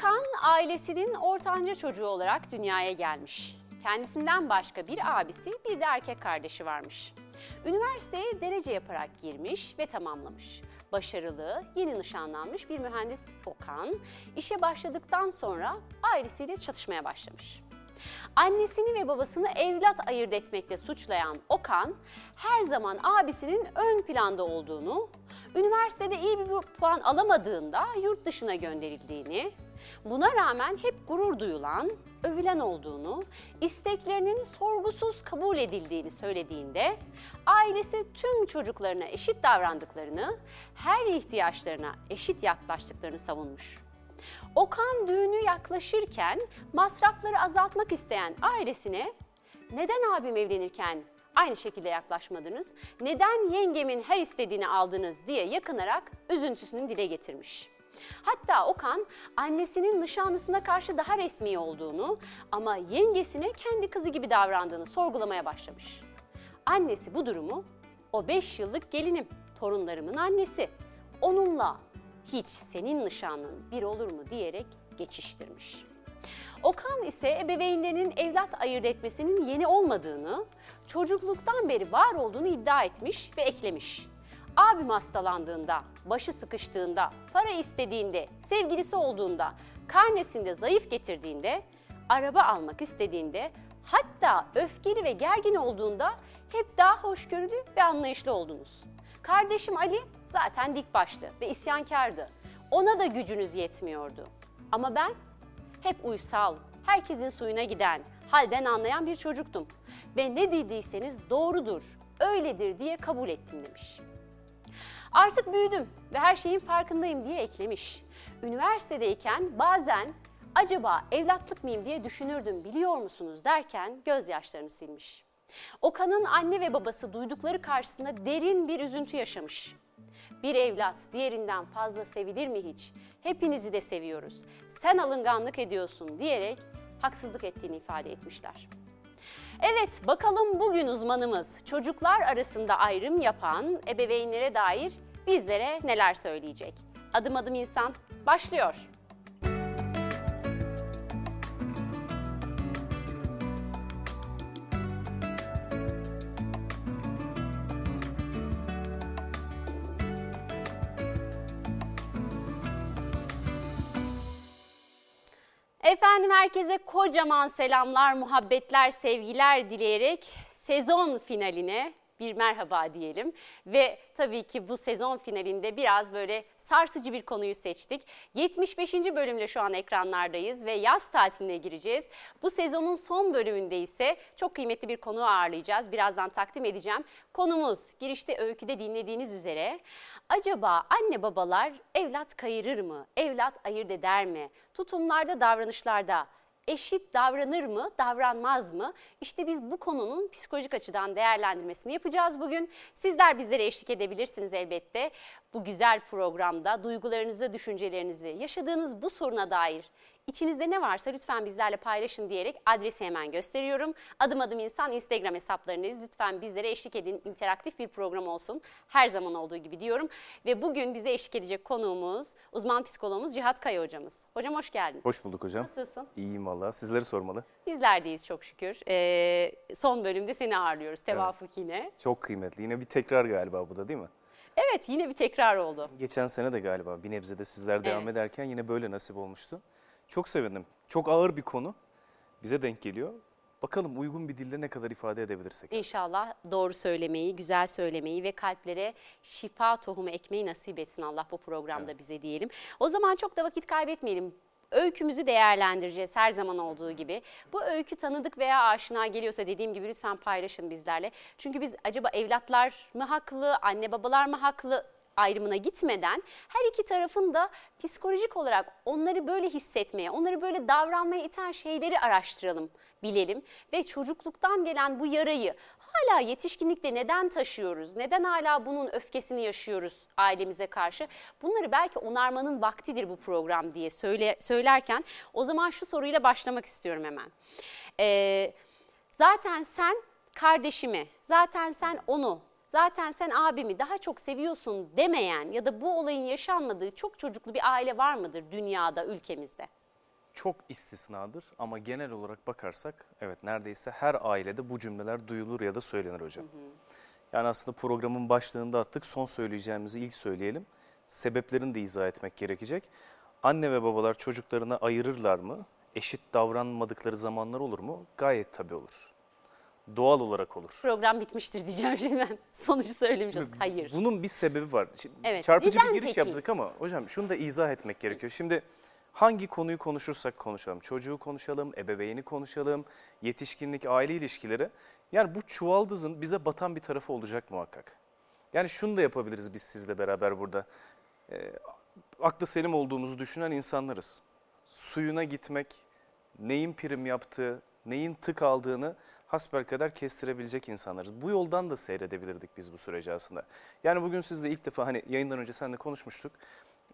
Okan ailesinin ortanca çocuğu olarak dünyaya gelmiş. Kendisinden başka bir abisi bir de erkek kardeşi varmış. Üniversiteye derece yaparak girmiş ve tamamlamış. Başarılı, yeni nişanlanmış bir mühendis Okan, işe başladıktan sonra ailesiyle çatışmaya başlamış. Annesini ve babasını evlat ayırt etmekle suçlayan Okan, her zaman abisinin ön planda olduğunu, üniversitede iyi bir puan alamadığında yurt dışına gönderildiğini, buna rağmen hep gurur duyulan, övülen olduğunu, isteklerinin sorgusuz kabul edildiğini söylediğinde, ailesi tüm çocuklarına eşit davrandıklarını, her ihtiyaçlarına eşit yaklaştıklarını savunmuş. Okan düğünü yaklaşırken masrafları azaltmak isteyen ailesine neden abim evlenirken aynı şekilde yaklaşmadınız, neden yengemin her istediğini aldınız diye yakınarak üzüntüsünü dile getirmiş. Hatta Okan annesinin nişanlısına karşı daha resmi olduğunu ama yengesine kendi kızı gibi davrandığını sorgulamaya başlamış. Annesi bu durumu o 5 yıllık gelinim, torunlarımın annesi. Onunla hiç senin nişanlın bir olur mu diyerek geçiştirmiş. Okan ise ebeveynlerinin evlat ayırt etmesinin yeni olmadığını, çocukluktan beri var olduğunu iddia etmiş ve eklemiş. Abim hastalandığında, başı sıkıştığında, para istediğinde, sevgilisi olduğunda, karnesinde zayıf getirdiğinde, araba almak istediğinde, hatta öfkeli ve gergin olduğunda hep daha hoşgörülü ve anlayışlı oldunuz. Kardeşim Ali zaten dik başlı ve isyankardı. Ona da gücünüz yetmiyordu. Ama ben hep uysal, herkesin suyuna giden, halden anlayan bir çocuktum. Ve ne dediyseniz doğrudur, öyledir diye kabul ettim demiş. Artık büyüdüm ve her şeyin farkındayım diye eklemiş. Üniversitedeyken bazen acaba evlatlık mıyım diye düşünürdüm biliyor musunuz derken gözyaşlarını silmiş. Okan'ın anne ve babası duydukları karşısında derin bir üzüntü yaşamış. Bir evlat diğerinden fazla sevilir mi hiç? Hepinizi de seviyoruz. Sen alınganlık ediyorsun diyerek haksızlık ettiğini ifade etmişler. Evet, bakalım bugün uzmanımız çocuklar arasında ayrım yapan ebeveynlere dair bizlere neler söyleyecek? Adım adım insan başlıyor. Efendim herkese kocaman selamlar, muhabbetler, sevgiler dileyerek sezon finaline bir merhaba diyelim. Ve tabii ki bu sezon finalinde biraz böyle sarsıcı bir konuyu seçtik. 75. bölümle şu an ekranlardayız ve yaz tatiline gireceğiz. Bu sezonun son bölümünde ise çok kıymetli bir konu ağırlayacağız. Birazdan takdim edeceğim. Konumuz girişte öyküde dinlediğiniz üzere acaba anne babalar evlat kayırır mı? Evlat ayırt eder mi? Tutumlarda, davranışlarda eşit davranır mı, davranmaz mı? İşte biz bu konunun psikolojik açıdan değerlendirmesini yapacağız bugün. Sizler bizlere eşlik edebilirsiniz elbette. Bu güzel programda duygularınızı, düşüncelerinizi, yaşadığınız bu soruna dair İçinizde ne varsa lütfen bizlerle paylaşın diyerek adresi hemen gösteriyorum. Adım adım insan Instagram hesaplarındayız. Lütfen bizlere eşlik edin. interaktif bir program olsun. Her zaman olduğu gibi diyorum. Ve bugün bize eşlik edecek konuğumuz uzman psikologumuz Cihat Kaya hocamız. Hocam hoş geldin. Hoş bulduk hocam. Nasılsın? İyiyim valla. Sizleri sormalı. Bizler deyiz çok şükür. Ee, son bölümde seni ağırlıyoruz tevafuk evet. yine. Çok kıymetli. Yine bir tekrar galiba bu da değil mi? Evet yine bir tekrar oldu. Geçen sene de galiba bir nebzede sizler devam evet. ederken yine böyle nasip olmuştu. Çok sevindim. Çok ağır bir konu. Bize denk geliyor. Bakalım uygun bir dille ne kadar ifade edebilirsek. İnşallah doğru söylemeyi, güzel söylemeyi ve kalplere şifa tohumu ekmeği nasip etsin Allah bu programda evet. bize diyelim. O zaman çok da vakit kaybetmeyelim öykümüzü değerlendireceğiz her zaman olduğu gibi. Bu öykü tanıdık veya aşina geliyorsa dediğim gibi lütfen paylaşın bizlerle. Çünkü biz acaba evlatlar mı haklı, anne babalar mı haklı ayrımına gitmeden her iki tarafın da psikolojik olarak onları böyle hissetmeye, onları böyle davranmaya iten şeyleri araştıralım, bilelim ve çocukluktan gelen bu yarayı hala yetişkinlikte neden taşıyoruz? Neden hala bunun öfkesini yaşıyoruz ailemize karşı? Bunları belki onarmanın vaktidir bu program diye söyle, söylerken o zaman şu soruyla başlamak istiyorum hemen. Ee, zaten sen kardeşimi, zaten sen onu zaten sen abimi daha çok seviyorsun demeyen ya da bu olayın yaşanmadığı çok çocuklu bir aile var mıdır dünyada, ülkemizde? çok istisnadır ama genel olarak bakarsak evet neredeyse her ailede bu cümleler duyulur ya da söylenir hocam. Yani aslında programın başlığında attık son söyleyeceğimizi ilk söyleyelim. Sebeplerini de izah etmek gerekecek. Anne ve babalar çocuklarına ayırırlar mı? Eşit davranmadıkları zamanlar olur mu? Gayet tabii olur. Doğal olarak olur. Program bitmiştir diyeceğim şimdi ben. Sonucu söylemiş olduk. Hayır. Bunun bir sebebi var. Şimdi Evet, Çarpıcı neden bir giriş peki? yaptık ama hocam şunu da izah etmek gerekiyor. Şimdi hangi konuyu konuşursak konuşalım. Çocuğu konuşalım, ebeveyni konuşalım, yetişkinlik, aile ilişkileri. Yani bu çuvaldızın bize batan bir tarafı olacak muhakkak. Yani şunu da yapabiliriz biz sizle beraber burada. Ee, aklı selim olduğumuzu düşünen insanlarız. Suyuna gitmek, neyin prim yaptığı, neyin tık aldığını hasbelkader kestirebilecek insanlarız. Bu yoldan da seyredebilirdik biz bu süreci aslında. Yani bugün sizle ilk defa hani yayından önce seninle konuşmuştuk.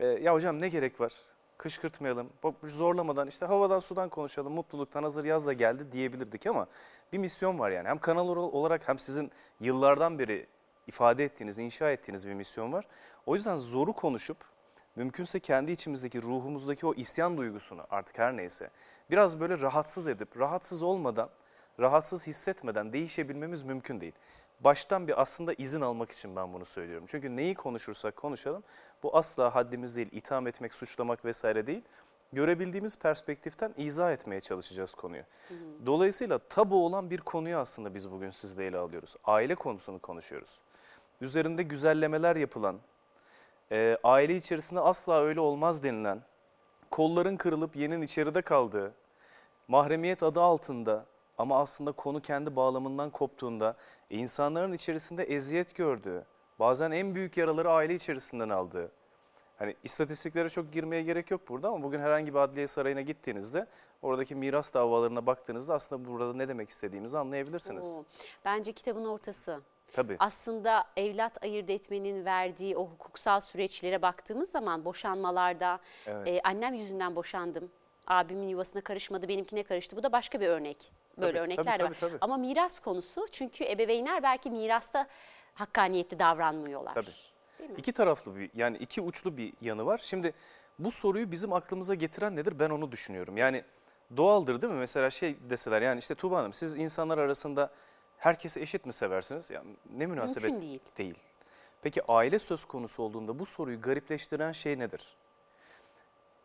Ee, ya hocam ne gerek var? Kışkırtmayalım, zorlamadan işte havadan sudan konuşalım, mutluluktan hazır yaz da geldi diyebilirdik ama bir misyon var yani. Hem kanal olarak hem sizin yıllardan beri ifade ettiğiniz, inşa ettiğiniz bir misyon var. O yüzden zoru konuşup mümkünse kendi içimizdeki ruhumuzdaki o isyan duygusunu artık her neyse biraz böyle rahatsız edip rahatsız olmadan, rahatsız hissetmeden değişebilmemiz mümkün değil. Baştan bir aslında izin almak için ben bunu söylüyorum. Çünkü neyi konuşursak konuşalım bu asla haddimiz değil, itham etmek, suçlamak vesaire değil. Görebildiğimiz perspektiften izah etmeye çalışacağız konuyu. Dolayısıyla tabu olan bir konuyu aslında biz bugün sizle ele alıyoruz. Aile konusunu konuşuyoruz. Üzerinde güzellemeler yapılan, e, aile içerisinde asla öyle olmaz denilen, kolların kırılıp yenin içeride kaldığı, mahremiyet adı altında ama aslında konu kendi bağlamından koptuğunda insanların içerisinde eziyet gördüğü, bazen en büyük yaraları aile içerisinden aldığı, hani istatistiklere çok girmeye gerek yok burada ama bugün herhangi bir adliye sarayına gittiğinizde oradaki miras davalarına baktığınızda aslında burada ne demek istediğimizi anlayabilirsiniz. Oo, Bence kitabın ortası. Tabii. Aslında evlat ayırt etmenin verdiği o hukuksal süreçlere baktığımız zaman boşanmalarda Evet. e, annem yüzünden boşandım. Abimin yuvasına karışmadı, benimkine karıştı. Bu da başka bir örnek. Böyle Tabii, örnekler tabii, de var. tabii, tabii. Ama miras konusu çünkü ebeveynler belki mirasta hakkaniyetli davranmıyorlar. Tabii. İki taraflı bir yani iki uçlu bir yanı var. Şimdi bu soruyu bizim aklımıza getiren nedir? Ben onu düşünüyorum. Yani doğaldır değil mi? Mesela şey deseler yani işte Tuğba Hanım siz insanlar arasında herkesi eşit mi seversiniz? Yani ne münasebet Mümkün değil. değil. Peki aile söz konusu olduğunda bu soruyu garipleştiren şey nedir?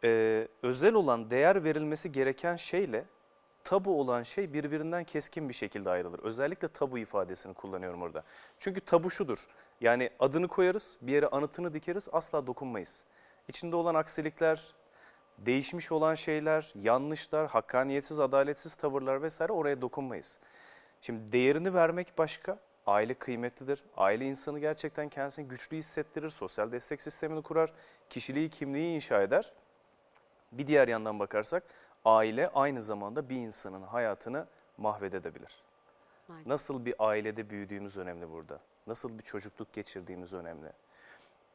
Ee, özel olan değer verilmesi gereken şeyle tabu olan şey birbirinden keskin bir şekilde ayrılır. Özellikle tabu ifadesini kullanıyorum orada. Çünkü tabu şudur. Yani adını koyarız, bir yere anıtını dikeriz, asla dokunmayız. İçinde olan aksilikler, değişmiş olan şeyler, yanlışlar, hakkaniyetsiz, adaletsiz tavırlar vesaire oraya dokunmayız. Şimdi değerini vermek başka. Aile kıymetlidir. Aile insanı gerçekten kendisini güçlü hissettirir. Sosyal destek sistemini kurar. Kişiliği, kimliği inşa eder. Bir diğer yandan bakarsak aile aynı zamanda bir insanın hayatını mahvedebilir. Nasıl bir ailede büyüdüğümüz önemli burada. Nasıl bir çocukluk geçirdiğimiz önemli.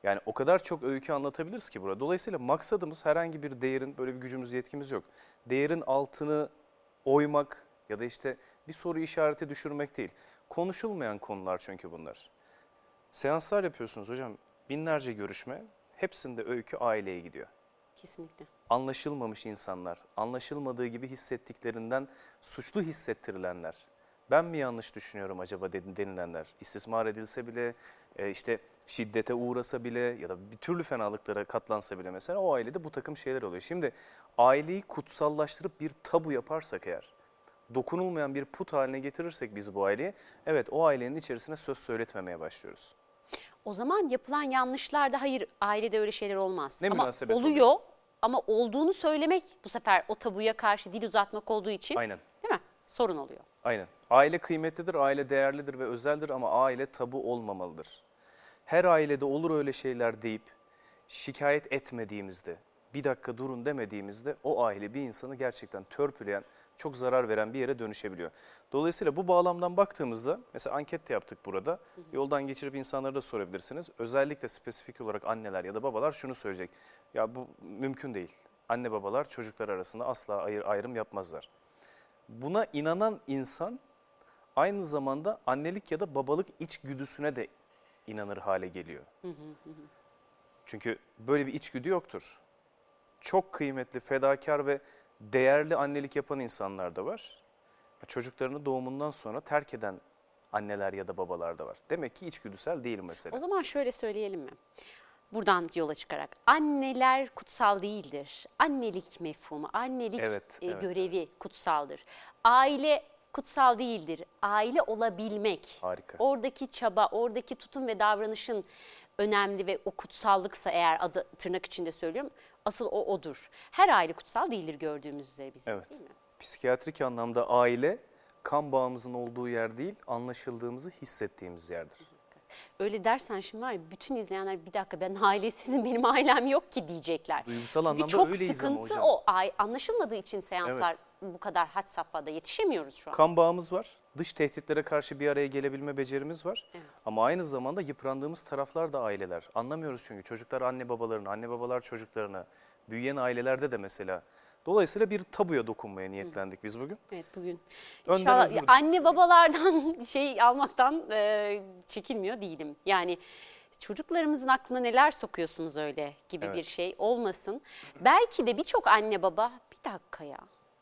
Yani o kadar çok öykü anlatabiliriz ki burada. Dolayısıyla maksadımız herhangi bir değerin, böyle bir gücümüz, yetkimiz yok. Değerin altını oymak ya da işte bir soru işareti düşürmek değil. Konuşulmayan konular çünkü bunlar. Seanslar yapıyorsunuz hocam. Binlerce görüşme. Hepsinde öykü aileye gidiyor Kesinlikle. anlaşılmamış insanlar, anlaşılmadığı gibi hissettiklerinden suçlu hissettirilenler, ben mi yanlış düşünüyorum acaba denilenler, istismar edilse bile, e, işte şiddete uğrasa bile ya da bir türlü fenalıklara katlansa bile mesela o ailede bu takım şeyler oluyor. Şimdi aileyi kutsallaştırıp bir tabu yaparsak eğer, dokunulmayan bir put haline getirirsek biz bu aileyi, evet o ailenin içerisine söz söyletmemeye başlıyoruz. O zaman yapılan yanlışlarda hayır ailede öyle şeyler olmaz. Ne ama münasebet oluyor ama olduğunu söylemek bu sefer o tabuya karşı dil uzatmak olduğu için Aynen. değil mi? Sorun oluyor. Aynen. Aile kıymetlidir, aile değerlidir ve özeldir ama aile tabu olmamalıdır. Her ailede olur öyle şeyler deyip şikayet etmediğimizde, bir dakika durun demediğimizde o aile bir insanı gerçekten törpüleyen, çok zarar veren bir yere dönüşebiliyor. Dolayısıyla bu bağlamdan baktığımızda, mesela anket de yaptık burada, yoldan geçirip insanlara da sorabilirsiniz. Özellikle spesifik olarak anneler ya da babalar şunu söyleyecek. Ya bu mümkün değil. Anne babalar çocuklar arasında asla ayır, ayrım yapmazlar. Buna inanan insan aynı zamanda annelik ya da babalık içgüdüsüne de inanır hale geliyor. Çünkü böyle bir içgüdü yoktur. Çok kıymetli, fedakar ve değerli annelik yapan insanlar da var. Çocuklarını doğumundan sonra terk eden anneler ya da babalar da var. Demek ki içgüdüsel değil mesela. O zaman şöyle söyleyelim mi? Buradan yola çıkarak anneler kutsal değildir. Annelik mefhumu, annelik Evet, e, evet, görevi kutsaldır. Aile kutsal değildir. Aile olabilmek. Harika. Oradaki çaba, oradaki tutum ve davranışın önemli ve o kutsallıksa eğer adı tırnak içinde söylüyorum asıl o odur. Her aile kutsal değildir gördüğümüz üzere bizim Evet. değil mi? Psikiyatrik anlamda aile kan bağımızın olduğu yer değil, anlaşıldığımızı hissettiğimiz yerdir. Öyle dersen şimdi var ya bütün izleyenler bir dakika ben ailesizim benim ailem yok ki diyecekler. Duygusal Çünkü anlamda çok öyleyiz ama sıkıntı hocam. o anlaşılmadığı için seanslar bu kadar had safhada yetişemiyoruz şu an. Kan bağımız var. Dış tehditlere karşı bir araya gelebilme becerimiz var. Evet. Ama aynı zamanda yıprandığımız taraflar da aileler. Anlamıyoruz çünkü çocuklar anne babalarını, anne babalar çocuklarını, büyüyen ailelerde de mesela. Dolayısıyla bir tabuya dokunmaya niyetlendik biz bugün. Evet bugün Önden İnşallah özür anne babalardan şey almaktan e, çekinmiyor değilim. Yani çocuklarımızın aklına neler sokuyorsunuz öyle gibi Evet. bir şey olmasın. Belki de birçok anne baba bir dakika ya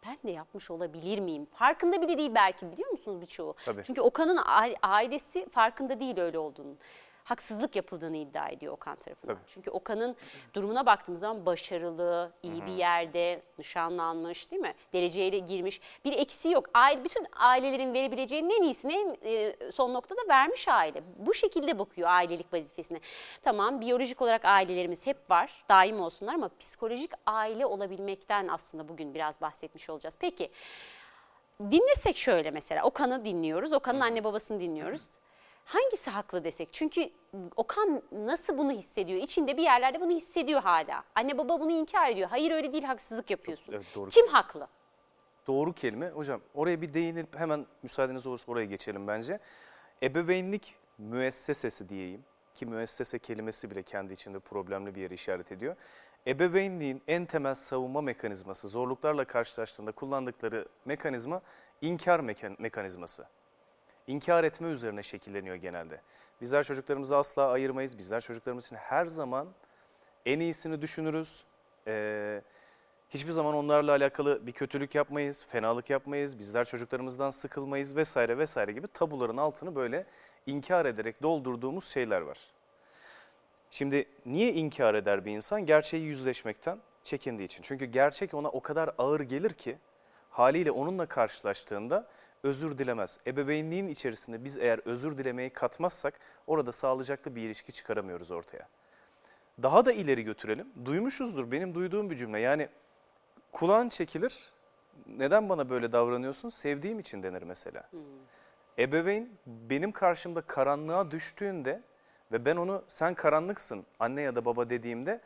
ben de yapmış olabilir miyim? Farkında bile değil belki biliyor musunuz birçoğu? Tabii. Çünkü Okan'ın ailesi farkında değil öyle olduğunu. Haksızlık yapıldığını iddia ediyor Okan tarafından. Tabii. Çünkü Okan'ın durumuna baktığımız zaman başarılı, iyi bir yerde, nişanlanmış değil mi? Dereceyle girmiş. Bir eksiği yok. Aile, bütün ailelerin verebileceğinin en iyisini en e, son noktada vermiş aile. Bu şekilde bakıyor ailelik vazifesine. Tamam biyolojik olarak ailelerimiz hep var. Daim olsunlar ama psikolojik aile olabilmekten aslında bugün biraz bahsetmiş olacağız. Peki dinlesek şöyle mesela Okan'ı dinliyoruz. Okan'ın anne babasını dinliyoruz. Hangisi haklı desek? Çünkü Okan nasıl bunu hissediyor? İçinde bir yerlerde bunu hissediyor hala. Anne baba bunu inkar ediyor. Hayır öyle değil haksızlık yapıyorsun. Evet, doğru. Kim haklı? Doğru kelime. Hocam oraya bir değinip hemen müsaadeniz olursa oraya geçelim bence. Ebeveynlik müessesesi diyeyim ki müessese kelimesi bile kendi içinde problemli bir yere işaret ediyor. Ebeveynliğin en temel savunma mekanizması, zorluklarla karşılaştığında kullandıkları mekanizma inkar mekan- mekanizması. İnkar etme üzerine şekilleniyor genelde. Bizler çocuklarımızı asla ayırmayız. Bizler çocuklarımız için her zaman en iyisini düşünürüz. Ee, hiçbir zaman onlarla alakalı bir kötülük yapmayız, fenalık yapmayız. Bizler çocuklarımızdan sıkılmayız vesaire vesaire gibi tabuların altını böyle inkar ederek doldurduğumuz şeyler var. Şimdi niye inkar eder bir insan? Gerçeği yüzleşmekten çekindiği için. Çünkü gerçek ona o kadar ağır gelir ki haliyle onunla karşılaştığında özür dilemez. Ebeveynliğin içerisinde biz eğer özür dilemeyi katmazsak orada sağlıcaklı bir ilişki çıkaramıyoruz ortaya. Daha da ileri götürelim. Duymuşuzdur benim duyduğum bir cümle. Yani kulağın çekilir. Neden bana böyle davranıyorsun? Sevdiğim için denir mesela. Ebeveyn benim karşımda karanlığa düştüğünde ve ben onu sen karanlıksın anne ya da baba dediğimde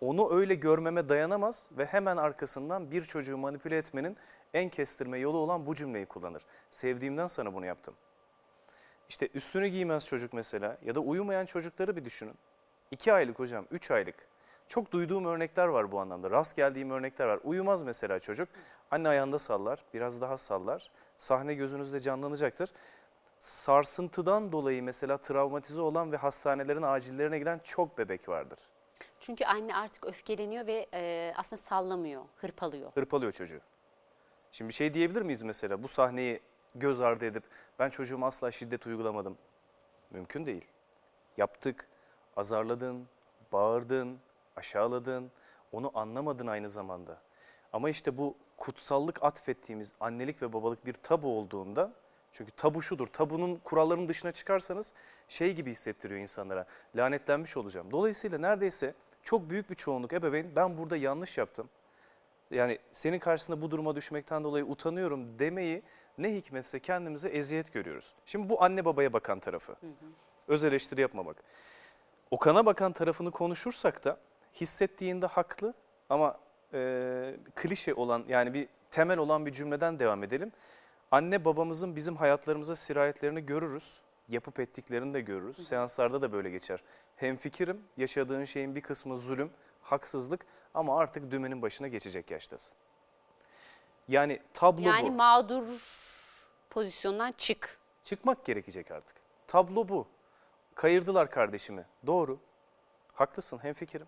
onu öyle görmeme dayanamaz ve hemen arkasından bir çocuğu manipüle etmenin en kestirme yolu olan bu cümleyi kullanır. Sevdiğimden sana bunu yaptım. İşte üstünü giymez çocuk mesela ya da uyumayan çocukları bir düşünün. 2 aylık hocam, 3 aylık. Çok duyduğum örnekler var bu anlamda. Rast geldiğim örnekler var. Uyumaz mesela çocuk. Anne ayağında sallar, biraz daha sallar. Sahne gözünüzde canlanacaktır. Sarsıntıdan dolayı mesela travmatize olan ve hastanelerin acillerine giden çok bebek vardır. Çünkü anne artık öfkeleniyor ve e, aslında sallamıyor, hırpalıyor. Hırpalıyor çocuğu. Şimdi bir şey diyebilir miyiz mesela bu sahneyi göz ardı edip ben çocuğuma asla şiddet uygulamadım. Mümkün değil. Yaptık, azarladın, bağırdın, aşağıladın, onu anlamadın aynı zamanda. Ama işte bu kutsallık atfettiğimiz annelik ve babalık bir tabu olduğunda, çünkü tabu şudur, tabunun kurallarının dışına çıkarsanız şey gibi hissettiriyor insanlara, lanetlenmiş olacağım. Dolayısıyla neredeyse çok büyük bir çoğunluk ebeveyn ben burada yanlış yaptım, yani senin karşısında bu duruma düşmekten dolayı utanıyorum demeyi ne hikmetse kendimize eziyet görüyoruz. Şimdi bu anne babaya bakan tarafı. Öz eleştiri yapmamak. Okan'a bakan tarafını konuşursak da hissettiğinde haklı ama e, klişe olan yani bir temel olan bir cümleden devam edelim. Anne babamızın bizim hayatlarımıza sirayetlerini görürüz. Yapıp ettiklerini de görürüz. Seanslarda da böyle geçer. Hemfikirim yaşadığın şeyin bir kısmı zulüm, haksızlık ama artık dümenin başına geçecek yaştasın. Yani tablo Yani bu. mağdur pozisyondan çık. Çıkmak gerekecek artık. Tablo bu. Kayırdılar kardeşimi. Doğru. Haklısın hemfikirim.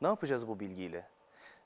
Ne yapacağız bu bilgiyle?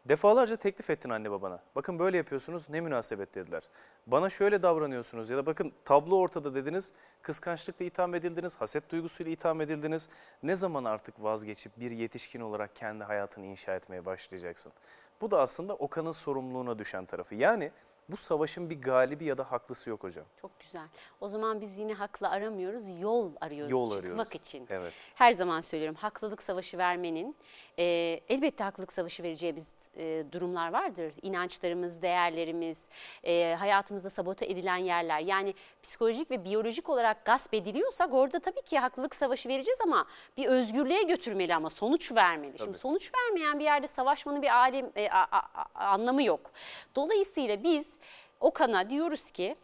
Defalarca teklif ettin anne babana. Bakın böyle yapıyorsunuz ne münasebet dediler. Bana şöyle davranıyorsunuz ya da bakın tablo ortada dediniz. Kıskançlıkla itham edildiniz, haset duygusuyla itham edildiniz. Ne zaman artık vazgeçip bir yetişkin olarak kendi hayatını inşa etmeye başlayacaksın? Bu da aslında Okan'ın sorumluluğuna düşen tarafı. Yani bu savaşın bir galibi ya da haklısı yok hocam. Çok güzel. O zaman biz yine haklı aramıyoruz, yol arıyoruz Yol çıkmak arıyoruz. için. Evet. Her zaman söylüyorum haklılık savaşı vermenin e, elbette haklılık savaşı vereceğimiz e, durumlar vardır. İnançlarımız, değerlerimiz, e, hayatımızda sabote edilen yerler. Yani psikolojik ve biyolojik olarak gasp ediliyorsak orada tabii ki haklılık savaşı vereceğiz ama bir özgürlüğe götürmeli ama sonuç vermeli. Şimdi Tabii. sonuç vermeyen bir yerde savaşmanın bir alim, e, a- a- a- anlamı yok. Dolayısıyla biz Okan'a diyoruz ki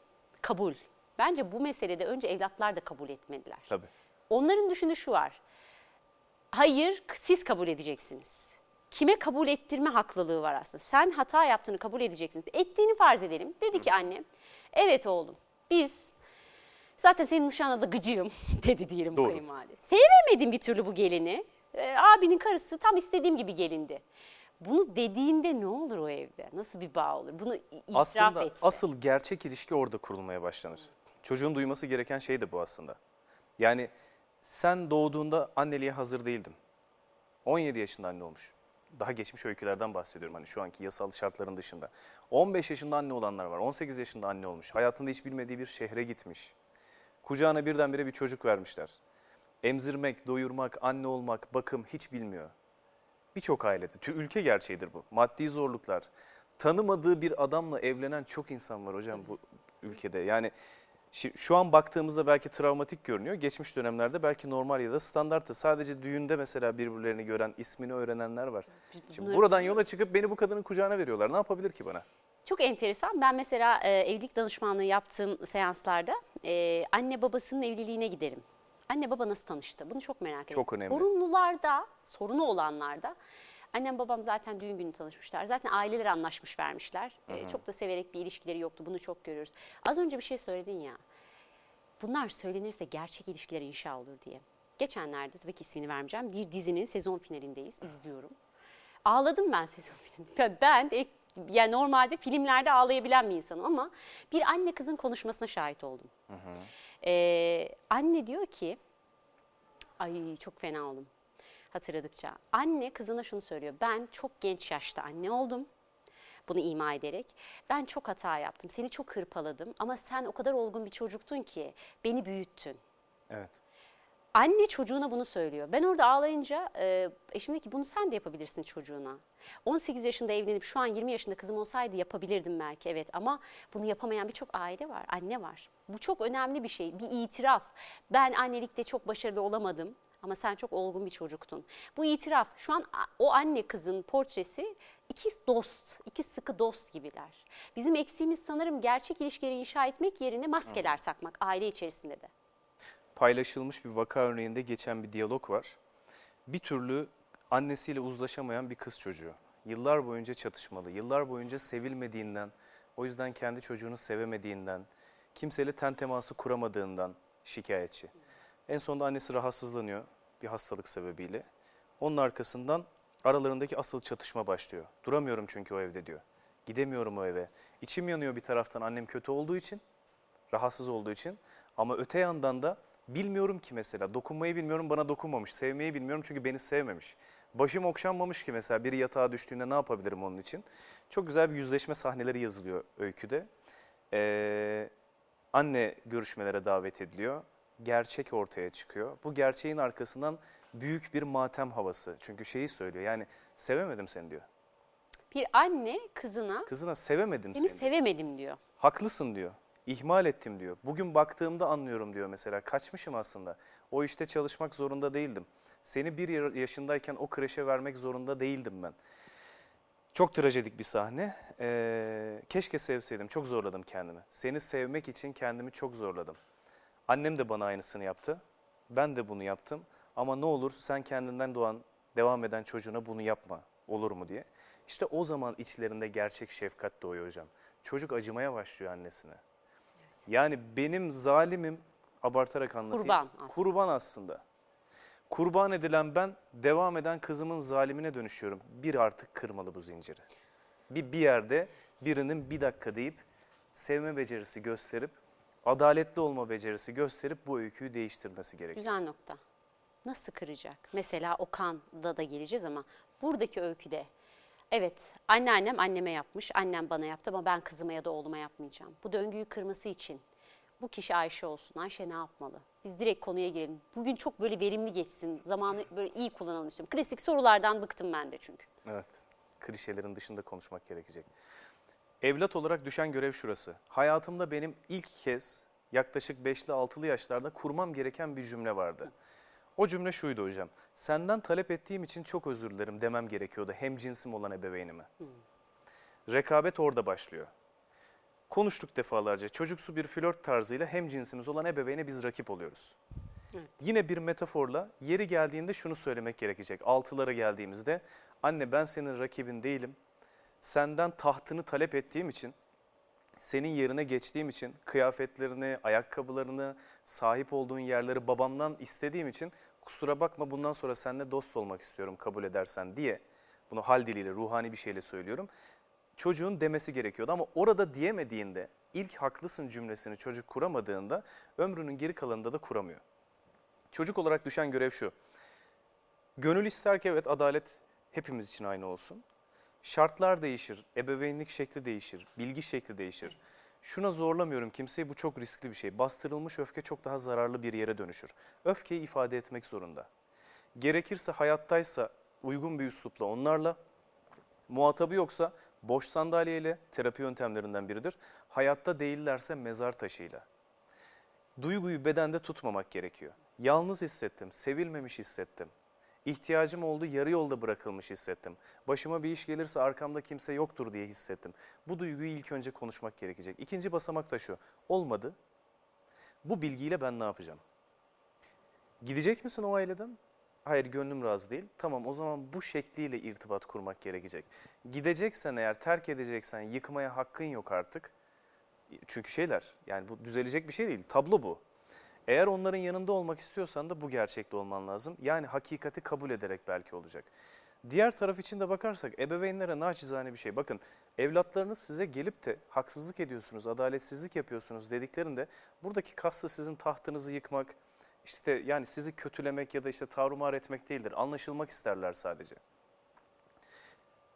kabul. Bence bu meselede önce evlatlar da kabul etmediler. Tabii. Onların düşünü şu var. Hayır siz kabul edeceksiniz. Kime kabul ettirme haklılığı var aslında. Sen hata yaptığını kabul edeceksin. Ettiğini farz edelim. Dedi ki anne, evet oğlum biz zaten senin nişanla da gıcığım dedi diyelim Doğru. kayınvalide. Sevemedim bir türlü bu gelini. Ee, abinin karısı tam istediğim gibi gelindi. Bunu dediğinde ne olur o evde? Nasıl bir bağ olur? Bunu itiraf Aslında etse. asıl gerçek ilişki orada kurulmaya başlanır. Çocuğun duyması gereken şey de bu aslında. Yani sen doğduğunda anneliğe hazır değildin. 17 yaşında anne olmuş. Daha geçmiş öykülerden bahsediyorum hani şu anki yasal şartların dışında. 15 yaşında anne olanlar var. 18 yaşında anne olmuş. Hayatında hiç bilmediği bir şehre gitmiş. Kucağına birdenbire bir çocuk vermişler. Emzirmek, doyurmak, anne olmak, bakım hiç bilmiyor. Birçok ailede, tüm ülke gerçeğidir bu. Maddi zorluklar. Tanımadığı bir adamla evlenen çok insan var hocam bu ülkede. Yani şu an baktığımızda belki travmatik görünüyor. Geçmiş dönemlerde belki normal ya da standarttı. Sadece düğünde mesela birbirlerini gören, ismini öğrenenler var. Şimdi buradan yola çıkıp beni bu kadının kucağına veriyorlar. Ne yapabilir ki bana? Çok enteresan. Ben mesela e, evlilik danışmanlığı yaptığım seanslarda e, anne babasının evliliğine giderim. Anne baba nasıl tanıştı? Bunu çok merak ediyorum. Çok önemli. Sorunlularda, sorunu olanlarda annem babam zaten düğün günü tanışmışlar. Zaten aileler anlaşmış vermişler. E, çok da severek bir ilişkileri yoktu. Bunu çok görüyoruz. Az önce bir şey söyledin ya. Bunlar söylenirse gerçek ilişkiler inşa olur diye. Geçenlerde tabii ki ismini vermeyeceğim. Bir dizinin sezon finalindeyiz. izliyorum. Ağladım ben sezon finalinde. Ben de yani normalde filmlerde ağlayabilen bir insanım ama bir anne kızın konuşmasına şahit oldum. Ee, anne diyor ki, ay çok fena oldum hatırladıkça. Anne kızına şunu söylüyor, ben çok genç yaşta anne oldum. Bunu ima ederek. Ben çok hata yaptım, seni çok hırpaladım ama sen o kadar olgun bir çocuktun ki beni büyüttün. Evet. Anne çocuğuna bunu söylüyor. Ben orada ağlayınca e, eşim dedi ki bunu sen de yapabilirsin çocuğuna. 18 yaşında evlenip şu an 20 yaşında kızım olsaydı yapabilirdim belki evet ama bunu yapamayan birçok aile var, anne var. Bu çok önemli bir şey, bir itiraf. Ben annelikte çok başarılı olamadım ama sen çok olgun bir çocuktun. Bu itiraf şu an o anne kızın portresi iki dost, iki sıkı dost gibiler. Bizim eksiğimiz sanırım gerçek ilişkileri inşa etmek yerine maskeler takmak aile içerisinde de. paylaşılmış bir vaka örneğinde geçen bir diyalog var. Bir türlü annesiyle uzlaşamayan bir kız çocuğu. Yıllar boyunca çatışmalı, yıllar boyunca sevilmediğinden, o yüzden kendi çocuğunu sevemediğinden, kimseyle ten teması kuramadığından şikayetçi. En sonunda annesi rahatsızlanıyor bir hastalık sebebiyle. Onun arkasından aralarındaki asıl çatışma başlıyor. Duramıyorum çünkü o evde diyor. Gidemiyorum o eve. İçim yanıyor bir taraftan annem kötü olduğu için, rahatsız olduğu için. Ama öte yandan da bilmiyorum ki mesela dokunmayı bilmiyorum bana dokunmamış. Sevmeyi bilmiyorum çünkü beni sevmemiş. Başım okşanmamış ki mesela biri yatağa düştüğünde ne yapabilirim onun için. Çok güzel bir yüzleşme sahneleri yazılıyor öyküde. Ee, anne görüşmelere davet ediliyor. Gerçek ortaya çıkıyor. Bu gerçeğin arkasından büyük bir matem havası. Çünkü şeyi söylüyor yani sevemedim seni diyor. Bir anne kızına Kızına sevemedim seni seni. sevemedim diyor. Haklısın diyor. İhmal ettim diyor. Bugün baktığımda anlıyorum diyor mesela. Kaçmışım aslında. O işte çalışmak zorunda değildim. Seni bir ya- yaşındayken o kreşe vermek zorunda değildim ben. Çok trajedik bir sahne. Ee, keşke sevseydim. Çok zorladım kendimi. Seni sevmek için kendimi çok zorladım. Annem de bana aynısını yaptı. Ben de bunu yaptım. Ama ne olur sen kendinden doğan, devam eden çocuğuna bunu yapma. Olur mu diye. İşte o zaman içlerinde gerçek şefkat doğuyor hocam. Çocuk acımaya başlıyor annesine. Yani benim zalimim, abartarak anlatayım. Kurban aslında. Kurban aslında. Kurban edilen ben devam eden kızımın zalimine dönüşüyorum. Bir artık kırmalı bu zinciri. Bir, bir yerde birinin bir dakika deyip sevme becerisi gösterip adaletli olma becerisi gösterip bu öyküyü değiştirmesi gerekiyor. Güzel nokta. Nasıl kıracak? Mesela Okan'da da geleceğiz ama buradaki öyküde evet anneannem anneme yapmış, annem bana yaptı ama ben kızıma ya da oğluma yapmayacağım. Bu döngüyü kırması için bu kişi Ayşe olsun. Ayşe ne yapmalı? Biz direkt konuya girelim. Bugün çok böyle verimli geçsin. Zamanı böyle iyi kullanalım istiyorum. Klasik sorulardan bıktım ben de çünkü. Evet. Klişelerin dışında konuşmak gerekecek. Evlat olarak düşen görev şurası. Hayatımda benim ilk kez yaklaşık 5'li 6'lı yaşlarda kurmam gereken bir cümle vardı. O cümle şuydu hocam. Senden talep ettiğim için çok özür dilerim demem gerekiyordu hem cinsim olan ebeveynime. Rekabet orada başlıyor. Konuştuk defalarca. Çocuksu bir flört tarzıyla hem cinsimiz olan ebeveyne biz rakip oluyoruz. Evet. Yine bir metaforla yeri geldiğinde şunu söylemek gerekecek. Altılara geldiğimizde anne ben senin rakibin değilim. Senden tahtını talep ettiğim için, senin yerine geçtiğim için, kıyafetlerini, ayakkabılarını, sahip olduğun yerleri babamdan istediğim için kusura bakma bundan sonra seninle dost olmak istiyorum kabul edersen diye. Bunu hal diliyle, ruhani bir şeyle söylüyorum. Çocuğun demesi gerekiyordu ama orada diyemediğinde, ilk haklısın cümlesini çocuk kuramadığında ömrünün geri kalanında da kuramıyor. Çocuk olarak düşen görev şu. Gönül ister ki evet adalet hepimiz için aynı olsun. Şartlar değişir, ebeveynlik şekli değişir, bilgi şekli değişir. Şuna zorlamıyorum kimseyi bu çok riskli bir şey. Bastırılmış öfke çok daha zararlı bir yere dönüşür. Öfkeyi ifade etmek zorunda. Gerekirse hayattaysa uygun bir üslupla onlarla, muhatabı yoksa boş sandalyeyle terapi yöntemlerinden biridir. Hayatta değillerse mezar taşıyla. Duyguyu bedende tutmamak gerekiyor. Yalnız hissettim, sevilmemiş hissettim. İhtiyacım oldu, yarı yolda bırakılmış hissettim. Başıma bir iş gelirse arkamda kimse yoktur diye hissettim. Bu duyguyu ilk önce konuşmak gerekecek. İkinci basamak da şu, olmadı. Bu bilgiyle ben ne yapacağım? Gidecek misin o aileden? Hayır gönlüm razı değil. Tamam o zaman bu şekliyle irtibat kurmak gerekecek. Gideceksen eğer terk edeceksen yıkmaya hakkın yok artık. Çünkü şeyler yani bu düzelecek bir şey değil. Tablo bu. Eğer onların yanında olmak istiyorsan da bu gerçekte olman lazım. Yani hakikati kabul ederek belki olacak. Diğer taraf için de bakarsak ebeveynlere naçizane bir şey. Bakın evlatlarınız size gelip de haksızlık ediyorsunuz, adaletsizlik yapıyorsunuz dediklerinde buradaki kastı sizin tahtınızı yıkmak, işte yani sizi kötülemek ya da işte tarumar etmek değildir. Anlaşılmak isterler sadece.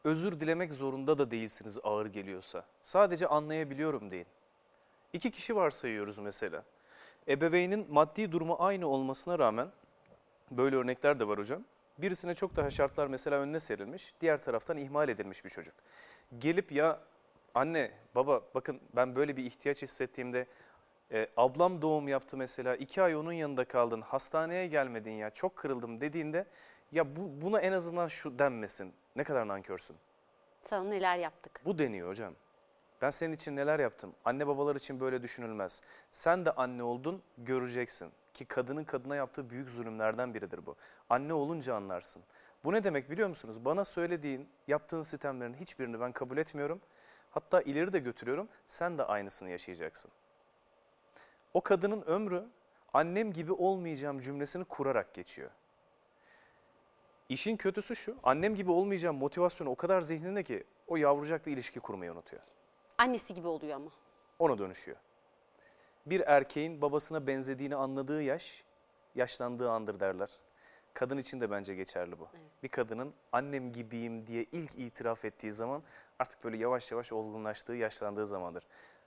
Özür dilemek zorunda da değilsiniz ağır geliyorsa. Sadece anlayabiliyorum deyin. İki kişi varsayıyoruz mesela. Ebeveynin maddi durumu aynı olmasına rağmen böyle örnekler de var hocam. Birisine çok daha şartlar mesela önüne serilmiş, diğer taraftan ihmal edilmiş bir çocuk. Gelip ya anne, baba bakın ben böyle bir ihtiyaç hissettiğimde e, ablam doğum yaptı mesela, iki ay onun yanında kaldın, hastaneye gelmedin ya çok kırıldım dediğinde ya bu, buna en azından şu denmesin. Ne kadar nankörsün. Sana neler yaptık? Bu deniyor hocam. Ben senin için neler yaptım? Anne babalar için böyle düşünülmez. Sen de anne oldun, göreceksin. Ki kadının kadına yaptığı büyük zulümlerden biridir bu. Anne olunca anlarsın. Bu ne demek biliyor musunuz? Bana söylediğin, yaptığın sistemlerin hiçbirini ben kabul etmiyorum. Hatta ileri de götürüyorum. Sen de aynısını yaşayacaksın. O kadının ömrü annem gibi olmayacağım cümlesini kurarak geçiyor. İşin kötüsü şu, annem gibi olmayacağım motivasyonu o kadar zihninde ki o yavrucakla ilişki kurmayı unutuyor. Annesi gibi oluyor ama. Ona dönüşüyor. Bir erkeğin babasına benzediğini anladığı yaş, yaşlandığı andır derler. Kadın için de bence geçerli bu. Bir kadının annem gibiyim diye ilk itiraf ettiği zaman artık böyle yavaş yavaş olgunlaştığı, yaşlandığı zamandır.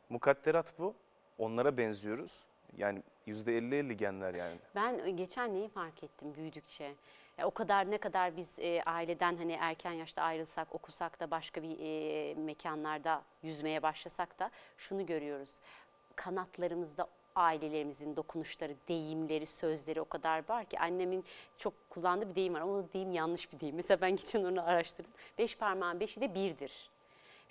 Mukadderat bu. Onlara benziyoruz. Yani %50-50 genler yani. Ben e, geçen neyi fark ettim büyüdükçe. Ya o kadar ne kadar biz e, aileden hani erken yaşta ayrılsak, okusak da başka bir e, mekanlarda yüzmeye başlasak da şunu görüyoruz. Kanatlarımızda ailelerimizin dokunuşları, deyimleri, sözleri o kadar var ki annemin çok kullandığı bir deyim var ama o deyim yanlış bir deyim. Mesela ben geçen onu araştırdım. Beş parmağın beşi de birdir.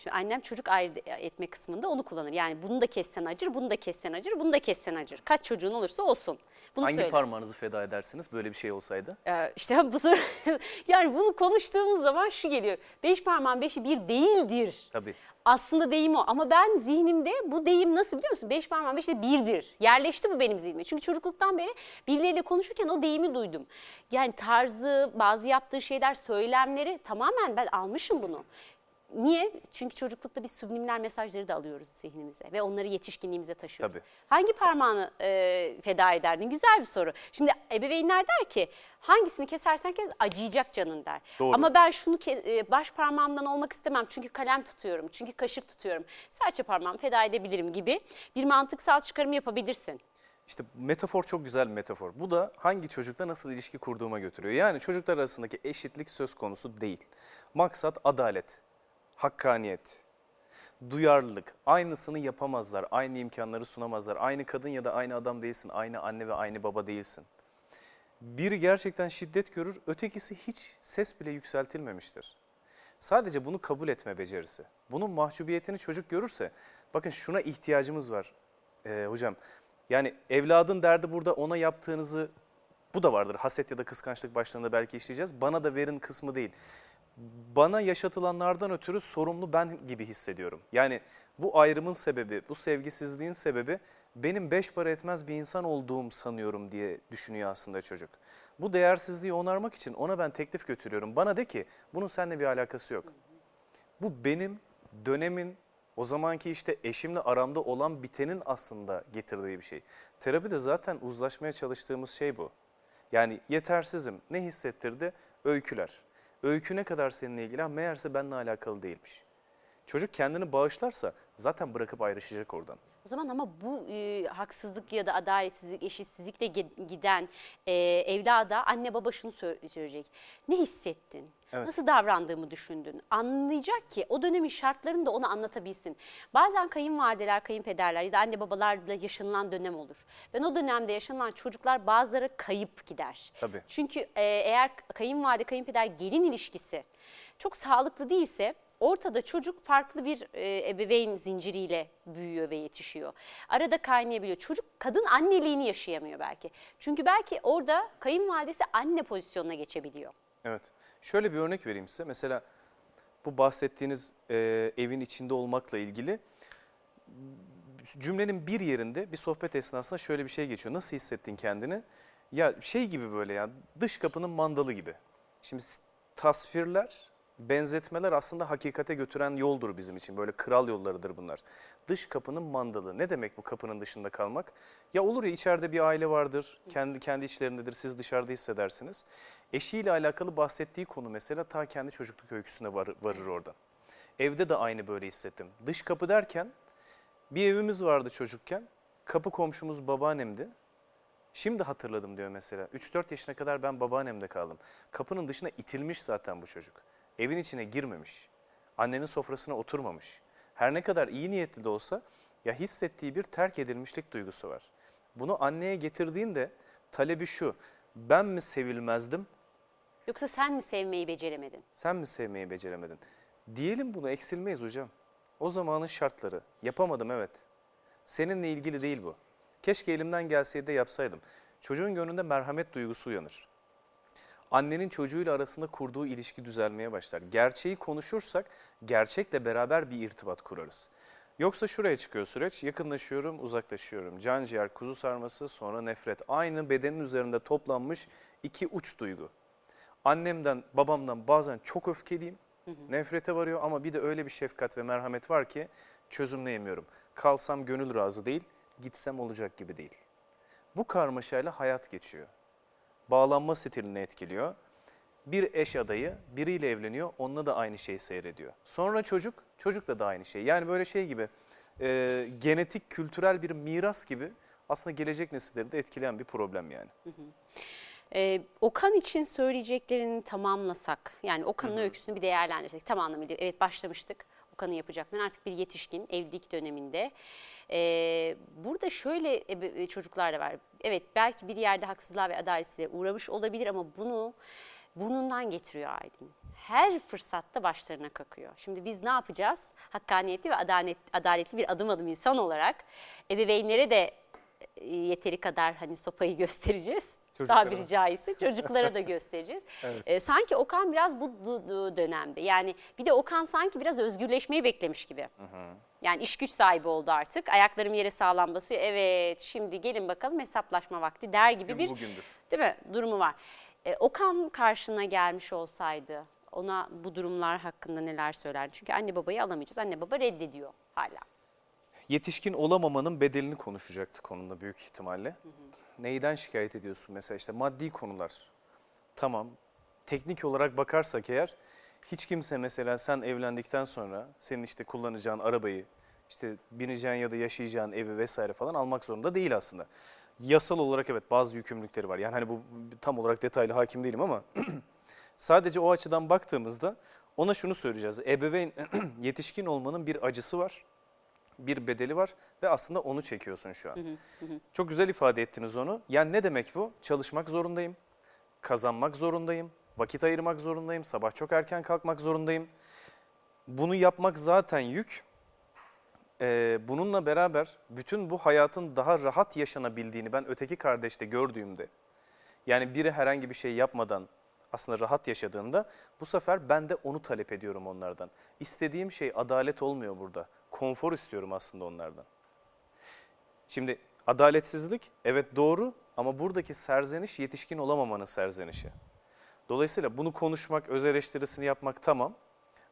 Şimdi annem çocuk ayırt etme kısmında onu kullanır. Yani bunu da kessen acır, bunu da kessen acır, bunu da kessen acır. Kaç çocuğun olursa olsun. Bunu Hangi söyler. parmağınızı feda edersiniz böyle bir şey olsaydı? Ee, işte bu soru yani bunu konuştuğumuz zaman şu geliyor. Beş parmağın beşi bir değildir. Tabii. Aslında deyim o ama ben zihnimde bu deyim nasıl biliyor musun? Beş parmağın beşi de birdir. Yerleşti bu benim zihnime. Çünkü çocukluktan beri birileriyle konuşurken o deyimi duydum. Yani tarzı, bazı yaptığı şeyler, söylemleri tamamen ben almışım bunu. Niye? Çünkü çocuklukta biz subliminal mesajları da alıyoruz zihnimize ve onları yetişkinliğimize taşıyoruz. Tabii. Hangi parmağını e, feda ederdin? Güzel bir soru. Şimdi ebeveynler der ki hangisini kesersen kes acıyacak canın der. Doğru. Ama ben şunu e, baş parmağımdan olmak istemem çünkü kalem tutuyorum, çünkü kaşık tutuyorum. Serçe parmağımı feda edebilirim gibi bir mantıksal çıkarım yapabilirsin. İşte metafor çok güzel bir metafor. Bu da hangi çocukla nasıl ilişki kurduğuma götürüyor. Yani çocuklar arasındaki eşitlik söz konusu değil. Maksat adalet, hakkaniyet, duyarlılık. Aynısını yapamazlar, aynı imkanları sunamazlar. Aynı kadın ya da aynı adam değilsin, aynı anne ve aynı baba değilsin. Biri gerçekten şiddet görür, ötekisi hiç ses bile yükseltilmemiştir. Sadece bunu kabul etme becerisi. Bunun mahcubiyetini çocuk görürse, bakın şuna ihtiyacımız var Ee, hocam. Yani evladın derdi burada ona yaptığınızı, bu da vardır haset ya da kıskançlık başlığında belki işleyeceğiz. Bana da verin kısmı değil. Bana yaşatılanlardan ötürü sorumlu ben gibi hissediyorum. Yani bu ayrımın sebebi, bu sevgisizliğin sebebi benim beş para etmez bir insan olduğum sanıyorum diye düşünüyor aslında çocuk. Bu değersizliği onarmak için ona ben teklif götürüyorum. Bana de ki bunun seninle bir alakası yok. Bu benim dönemin o zamanki işte eşimle aramda olan bitenin aslında getirdiği bir şey. Terapide zaten uzlaşmaya çalıştığımız şey bu. Yani yetersizim. Ne hissettirdi? Öyküler. Öykü ne kadar seninle ilgili? Ha, meğerse benimle alakalı değilmiş. Çocuk kendini bağışlarsa zaten bırakıp ayrışacak oradan. O zaman ama bu e, haksızlık ya da adaletsizlik, eşitsizlikle giden e, evlada anne baba şunu sö- söyleyecek. Ne hissettin? Evet. Nasıl davrandığımı düşündün? Anlayacak ki o dönemin şartlarını da ona anlatabilsin. Bazen kayınvalideler, kayınpederler ya da anne babalarla yaşanılan dönem olur. Ben o dönemde yaşanan çocuklar bazıları kayıp gider. Tabii. Çünkü e, eğer kayınvalide, kayınpeder gelin ilişkisi çok sağlıklı değilse ortada çocuk farklı bir e, ebeveyn zinciriyle büyüyor ve yetişiyor. Arada kaynayabiliyor. Çocuk kadın anneliğini yaşayamıyor belki. Çünkü belki orada kayınvalidesi anne pozisyonuna geçebiliyor. Evet. Şöyle bir örnek vereyim size. Mesela bu bahsettiğiniz e, evin içinde olmakla ilgili cümlenin bir yerinde bir sohbet esnasında şöyle bir şey geçiyor. Nasıl hissettin kendini? Ya şey gibi böyle ya dış kapının mandalı gibi. Şimdi tasvirler, benzetmeler aslında hakikate götüren yoldur bizim için. Böyle kral yollarıdır bunlar. Dış kapının mandalı. Ne demek bu kapının dışında kalmak? Ya olur ya içeride bir aile vardır, kendi kendi içlerindedir, siz dışarıda hissedersiniz. Eşiyle alakalı bahsettiği konu mesela ta kendi çocukluk öyküsüne var- varır orada. Evde de aynı böyle hissettim. Dış kapı derken bir evimiz vardı çocukken. Kapı komşumuz babaannemdi. Şimdi hatırladım diyor mesela. 3-4 yaşına kadar ben babaannemde kaldım. Kapının dışına itilmiş zaten bu çocuk. Evin içine girmemiş. Annenin sofrasına oturmamış. Her ne kadar iyi niyetli de olsa ya hissettiği bir terk edilmişlik duygusu var. Bunu anneye getirdiğinde talebi şu. Ben mi sevilmezdim, Yoksa sen mi sevmeyi beceremedin? sen mi sevmeyi beceremedin? Diyelim bunu eksilmeyiz hocam. O zamanın şartları. Yapamadım evet. Seninle ilgili değil bu. Keşke elimden gelseydi de yapsaydım. Çocuğun gönlünde merhamet duygusu uyanır. Annenin çocuğuyla arasında kurduğu ilişki düzelmeye başlar. Gerçeği konuşursak gerçekle beraber bir irtibat kurarız. Yoksa şuraya çıkıyor süreç. Yakınlaşıyorum, uzaklaşıyorum. Can ciğer, kuzu sarması, sonra nefret. Aynı bedenin üzerinde toplanmış iki uç duygu. Annemden, babamdan bazen çok öfkeliyim. Nefrete varıyor ama bir de öyle bir şefkat ve merhamet var ki çözümleyemiyorum. Kalsam gönül razı değil, gitsem olacak gibi değil. Bu karmaşayla hayat geçiyor. Bağlanma stilini etkiliyor. Bir eş adayı biriyle evleniyor, onunla da aynı şeyi seyrediyor. Sonra çocuk, çocukla da aynı şey. Yani böyle şey gibi, e, genetik, kültürel bir miras gibi aslında gelecek nesilleri de etkileyen bir problem yani. Ee, Okan için söyleyeceklerini tamamlasak, yani Okan'ın öyküsünü bir değerlendirsek tam anlamıyla evet başlamıştık. Okan'ın yapacaklarını artık bir yetişkin evlilik döneminde. Ee, burada şöyle ebe- çocuklar da var. Evet belki bir yerde haksızlığa ve adaletsizliğe uğramış olabilir ama bunu burnundan getiriyor Aylin. Her fırsatta başlarına kakıyor. Şimdi biz ne yapacağız? Hakkaniyetli ve adalet, adaletli bir adım adım insan olarak ebeveynlere de e, yeteri kadar hani sopayı göstereceğiz. Çocuklara. Tabiri caizse çocuklara da göstereceğiz. E, sanki Okan biraz bu dönemde. Yani bir de Okan sanki biraz özgürleşmeyi beklemiş gibi. Yani iş güç sahibi oldu artık. Ayaklarım yere sağlam basıyor. Evet şimdi gelin bakalım hesaplaşma vakti der gibi Gün bir bugündür. değil mi durumu var. E, Okan karşına gelmiş olsaydı ona bu durumlar hakkında neler söyler? Çünkü anne babayı alamayacağız. Anne baba reddediyor hala. Yetişkin olamamanın bedelini konuşacaktık onunla büyük ihtimalle. Neyden şikayet ediyorsun mesela işte maddi konular. Tamam. Teknik olarak bakarsak eğer hiç kimse mesela sen evlendikten sonra senin işte kullanacağın arabayı, işte bineceğin ya da yaşayacağın evi vesaire falan almak zorunda değil aslında. Yasal olarak evet bazı yükümlülükleri var. Yani hani bu tam olarak detaylı hakim değilim ama sadece o açıdan baktığımızda ona şunu söyleyeceğiz. Ebeveyn yetişkin olmanın bir acısı var bir bedeli var ve aslında onu çekiyorsun şu an. Çok güzel ifade ettiniz onu. Yani ne demek bu? Çalışmak zorundayım, kazanmak zorundayım, vakit ayırmak zorundayım, sabah çok erken kalkmak zorundayım. Bunu yapmak zaten yük. Ee, bununla beraber bütün bu hayatın daha rahat yaşanabildiğini ben öteki kardeşte gördüğümde, yani biri herhangi bir şey yapmadan aslında rahat yaşadığında bu sefer ben de onu talep ediyorum onlardan. İstediğim şey adalet olmuyor burada. Konfor istiyorum aslında onlardan. Şimdi adaletsizlik evet doğru ama buradaki serzeniş yetişkin olamamanın serzenişi. Dolayısıyla bunu konuşmak, öz eleştirisini yapmak tamam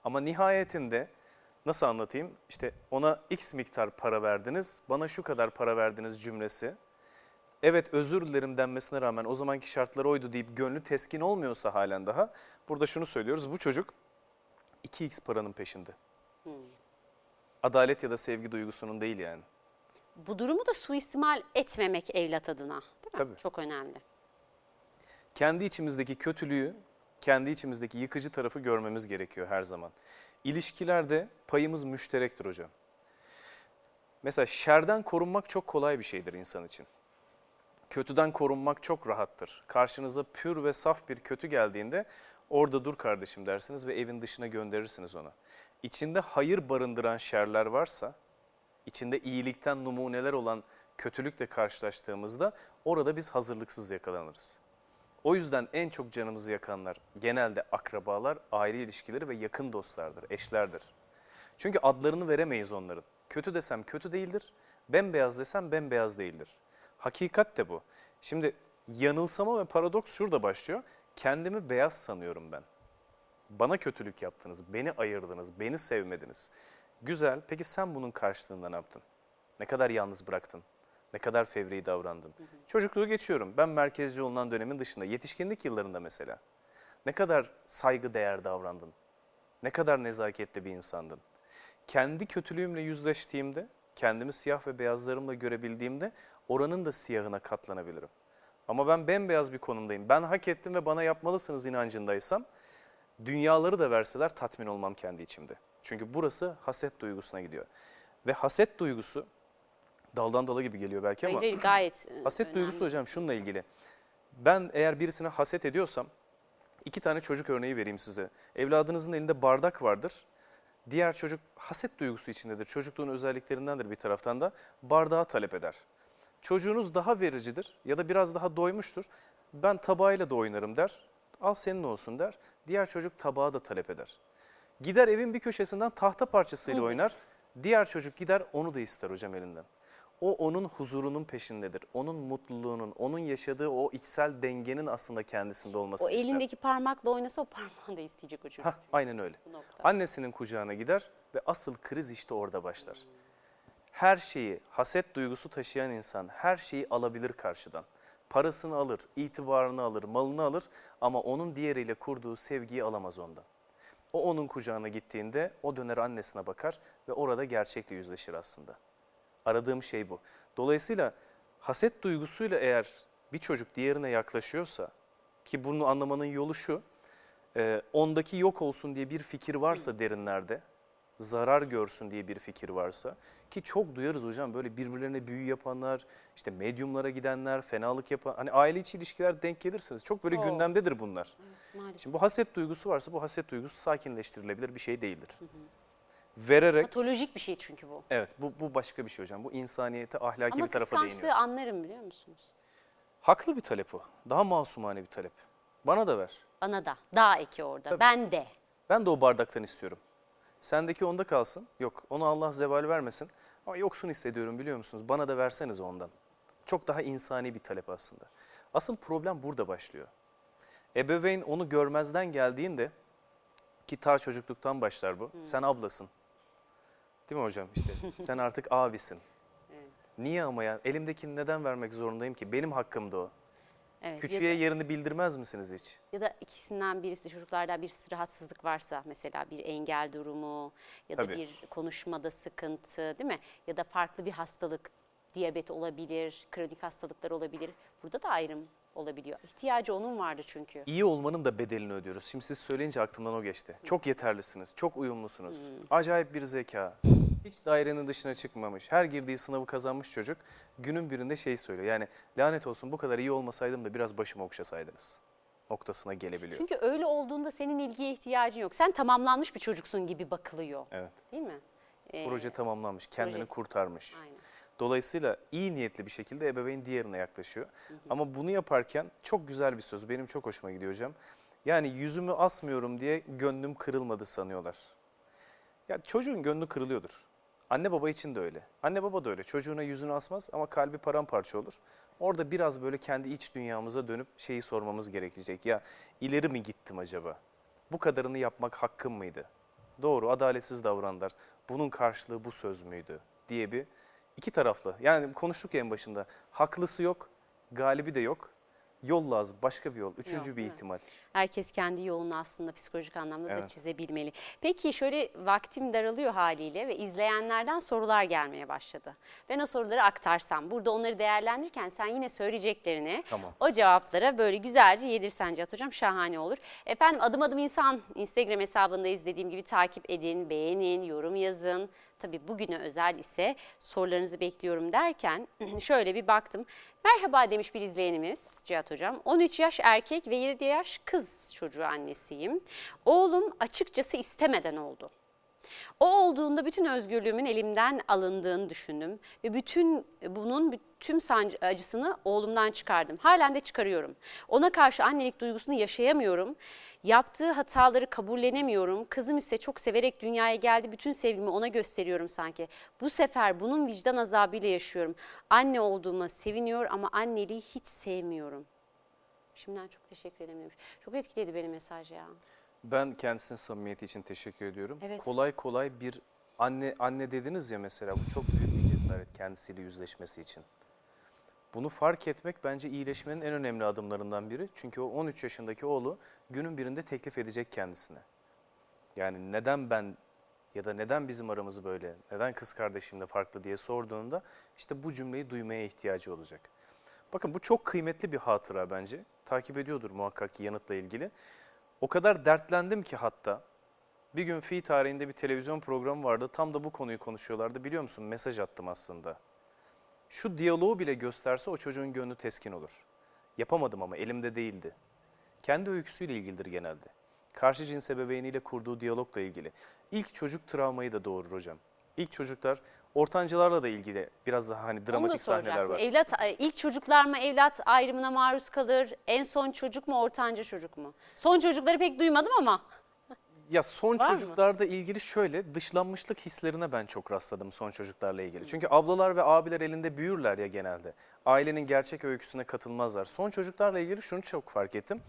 ama nihayetinde nasıl anlatayım? İşte ona x miktar para verdiniz, bana şu kadar para verdiniz cümlesi. Evet özür dilerim denmesine rağmen o zamanki şartlar oydu deyip gönlü teskin olmuyorsa halen daha burada şunu söylüyoruz. Bu çocuk 2x paranın peşinde. Adalet ya da sevgi duygusunun değil yani. Bu durumu da suistimal etmemek evlat adına. Değil mi? Tabii. Çok önemli. kendi içimizdeki kötülüğü, kendi içimizdeki yıkıcı tarafı görmemiz gerekiyor her zaman. İlişkilerde payımız müşterektir hocam. Mesela şerden korunmak çok kolay bir şeydir insan için. Kötüden korunmak çok rahattır. Karşınıza pür ve saf bir kötü geldiğinde orada dur kardeşim dersiniz ve evin dışına gönderirsiniz onu. İçinde hayır barındıran şerler varsa, içinde iyilikten numuneler olan kötülükle karşılaştığımızda orada biz hazırlıksız yakalanırız. O yüzden en çok canımızı yakanlar genelde akrabalar, aile ilişkileri ve yakın dostlardır, eşlerdir. Çünkü adlarını veremeyiz onların. Kötü desem kötü değildir, bembeyaz desem bembeyaz değildir. Hakikat de bu. Şimdi yanılsama ve paradoks şurada başlıyor. Kendimi beyaz sanıyorum ben. Bana kötülük yaptınız, beni ayırdınız, beni sevmediniz. Güzel, peki sen bunun karşılığında ne yaptın? Ne kadar yalnız bıraktın? Ne kadar fevri davrandın? Çocukluğu geçiyorum. Ben merkezci olunan dönemin dışında, yetişkinlik yıllarında mesela. Ne kadar saygı değer davrandın? Ne kadar nezaketli bir insandın? Kendi kötülüğümle yüzleştiğimde, kendimi siyah ve beyazlarımla görebildiğimde oranın da siyahına katlanabilirim. Ama ben bembeyaz bir konumdayım. Ben hak ettim ve bana yapmalısınız inancındaysam, dünyaları da verseler tatmin olmam kendi içimde. Çünkü burası haset duygusuna gidiyor. Ve haset duygusu daldan dala gibi geliyor belki ama Hayır, hayır, gayet e, haset önemli. duygusu hocam şununla ilgili. Ben eğer birisine haset ediyorsam iki tane çocuk örneği vereyim size. Evladınızın elinde bardak vardır. Diğer çocuk haset duygusu içindedir. Çocukluğun özelliklerindendir bir taraftan da. Bardağı talep eder. Çocuğunuz daha vericidir ya da biraz daha doymuştur. Ben tabağıyla da oynarım der. Al senin olsun der. Diğer çocuk tabağı da talep eder. Gider evin bir köşesinden tahta parçasıyla oynar. Diğer çocuk gider onu da ister hocam elinden. O onun huzurunun peşindedir. Onun mutluluğunun, onun yaşadığı o içsel dengenin aslında kendisinde olması O elindeki parmakla oynasa o parmağı da isteyecek o çocuk. Hah, aynen öyle. Annesinin kucağına gider ve asıl kriz işte orada başlar. Her şeyi, haset duygusu taşıyan insan her şeyi alabilir karşıdan. Parasını alır, itibarını alır, malını alır ama onun diğeriyle kurduğu sevgiyi alamaz ondan. O onun kucağına gittiğinde o döner annesine bakar ve orada gerçekle yüzleşir aslında. Aradığım şey bu. Dolayısıyla haset duygusuyla eğer bir çocuk diğerine yaklaşıyorsa ki bunu anlamanın yolu şu, e, ondaki yok olsun diye bir fikir varsa derinlerde, zarar görsün diye bir fikir varsa, Ki çok duyarız hocam böyle birbirlerine büyü yapanlar, işte medyumlara gidenler, fenalık yapan. Hani aile içi ilişkiler denk gelirsiniz. Çok böyle Oo. gündemdedir bunlar. Evet, maalesef. Şimdi bu haset duygusu varsa bu haset duygusu sakinleştirilebilir bir şey değildir. Vererek, Patolojik bir şey çünkü bu. evet bu, bu başka bir şey hocam. Bu insaniyete, ahlaki Ama bir tarafa kıskançlığı değiniyor. anlarım biliyor musunuz? Haklı bir talep o. Daha masumane bir talep. Bana da ver. Bana da. Daha eki orada. Tabii. Ben de. Ben de o bardaktan istiyorum. Sendeki onda kalsın. Yok onu Allah zeval vermesin. Ama yoksun hissediyorum biliyor musunuz? Bana da verseniz ondan. Çok daha insani bir talep aslında. Asıl problem burada başlıyor. Ebeveyn onu görmezden geldiğinde ki ta çocukluktan başlar bu. Sen ablasın. Değil mi hocam? İşte sen artık abisin. Niye ama ya? Elimdekini neden vermek zorundayım ki? Benim hakkımda o. Evet. Ya Küçüğe yerini bildirmez misiniz hiç? Ya da ikisinden birisi de çocuklardan bir rahatsızlık varsa mesela bir engel durumu ya da Tabii. bir konuşmada sıkıntı değil mi? Ya da farklı bir hastalık, diyabet olabilir, kronik hastalıklar olabilir. Burada da ayrım olabiliyor. İhtiyacı onun vardı çünkü. İyi olmanın da bedelini ödüyoruz. Şimdi siz söyleyince aklımdan o geçti. Çok yeterlisiniz, çok uyumlusunuz. Hmm. Acayip bir zeka. Hiç dairenin dışına çıkmamış. Her girdiği sınavı kazanmış çocuk. Günün birinde şey söylüyor. Yani lanet olsun bu kadar iyi olmasaydım da biraz başımı okşasaydınız. Noktasına gelebiliyor. Çünkü öyle olduğunda senin ilgiye ihtiyacın yok. Sen tamamlanmış bir çocuksun gibi bakılıyor. Evet. Değil mi? Ee, Proje tamamlanmış, kendini proje- kurtarmış. Aynen. Dolayısıyla iyi niyetli bir şekilde ebeveyn diğerine yaklaşıyor. Ama bunu yaparken çok güzel bir söz. Benim çok hoşuma gidiyor hocam. Yani yüzümü asmıyorum diye gönlüm kırılmadı sanıyorlar. Ya çocuğun gönlü kırılıyordur. Anne baba için de öyle. Anne baba da öyle. Çocuğuna yüzünü asmaz ama kalbi paramparça olur. Orada biraz böyle kendi iç dünyamıza dönüp şeyi sormamız gerekecek. Ya ileri mi gittim acaba? Bu kadarını yapmak hakkım mıydı? Doğru, adaletsiz davrandılar. Bunun karşılığı bu söz müydü? diye bir iki taraflı. Yani konuştuk ya en başında. Haklısı yok, galibi de yok. Yol lazım, başka bir yol, üçüncü Yok, bir ihtimal. Herkes kendi yolunu aslında psikolojik anlamda da Evet. çizebilmeli. Peki şöyle vaktim daralıyor haliyle ve izleyenlerden sorular gelmeye başladı. Ben o soruları aktarsam, burada onları değerlendirirken sen yine söyleyeceklerini Tamam. o cevaplara böyle güzelce yedirsen Cihat Hocam şahane olur. Efendim adım adım insan Instagram hesabında izlediğim gibi takip edin, beğenin, yorum yazın. Tabii bugüne özel ise sorularınızı bekliyorum derken şöyle bir baktım. Merhaba demiş bir izleyenimiz Cihat Hocam. 13 yaş erkek ve 7 yaş kız çocuğu annesiyim. Oğlum açıkçası istemeden oldu. O olduğunda bütün özgürlüğümün elimden alındığını düşündüm ve bütün bunun tüm acısını oğlumdan çıkardım. Halen de çıkarıyorum. Ona karşı annelik duygusunu yaşayamıyorum. Yaptığı hataları kabullenemiyorum. Kızım ise çok severek dünyaya geldi. Bütün sevgimi ona gösteriyorum sanki. Bu sefer bunun vicdan azabıyla yaşıyorum. Anne olduğuma seviniyor ama anneliği hiç sevmiyorum. Şimdiden çok teşekkür ederim. Çok etkiledi beni mesaj ya. Ben kendisinin samimiyeti için teşekkür ediyorum. Evet. Kolay kolay bir anne anne dediniz ya mesela bu çok büyük bir cesaret kendisiyle yüzleşmesi için. Bunu fark etmek bence iyileşmenin en önemli adımlarından biri. Çünkü o 13 yaşındaki oğlu günün birinde teklif edecek kendisine. Yani neden ben ya da neden bizim aramız böyle, neden kız kardeşimle farklı diye sorduğunda işte bu cümleyi duymaya ihtiyacı olacak. Bakın bu çok kıymetli bir hatıra bence. Takip ediyordur muhakkak ki yanıtla ilgili. O kadar dertlendim ki hatta bir gün fi tarihinde bir televizyon programı vardı. Tam da bu konuyu konuşuyorlardı. Biliyor musun? Mesaj attım aslında. Şu diyaloğu bile gösterse o çocuğun gönlü teskin olur. Yapamadım ama elimde değildi. Kendi öyküsüyle ilgilidir genelde. Karşı cins ebeveyniyle kurduğu diyalogla ilgili. İlk çocuk travmayı da doğurur hocam. İlk çocuklar ortancılarla da ilgili biraz daha hani Onu da dramatik sahneler soracaktım. var. Evlat, e, ilk çocuklar mı evlat ayrımına maruz kalır? En son çocuk mu, ortanca çocuk mu? Son çocukları pek duymadım ama. Ya son Var mı? çocuklarda ilgili şöyle dışlanmışlık hislerine ben çok rastladım son çocuklarla ilgili. Çünkü ablalar ve abiler elinde büyürler ya genelde. Ailenin gerçek öyküsüne katılmazlar. Son çocuklarla ilgili şunu çok fark ettim.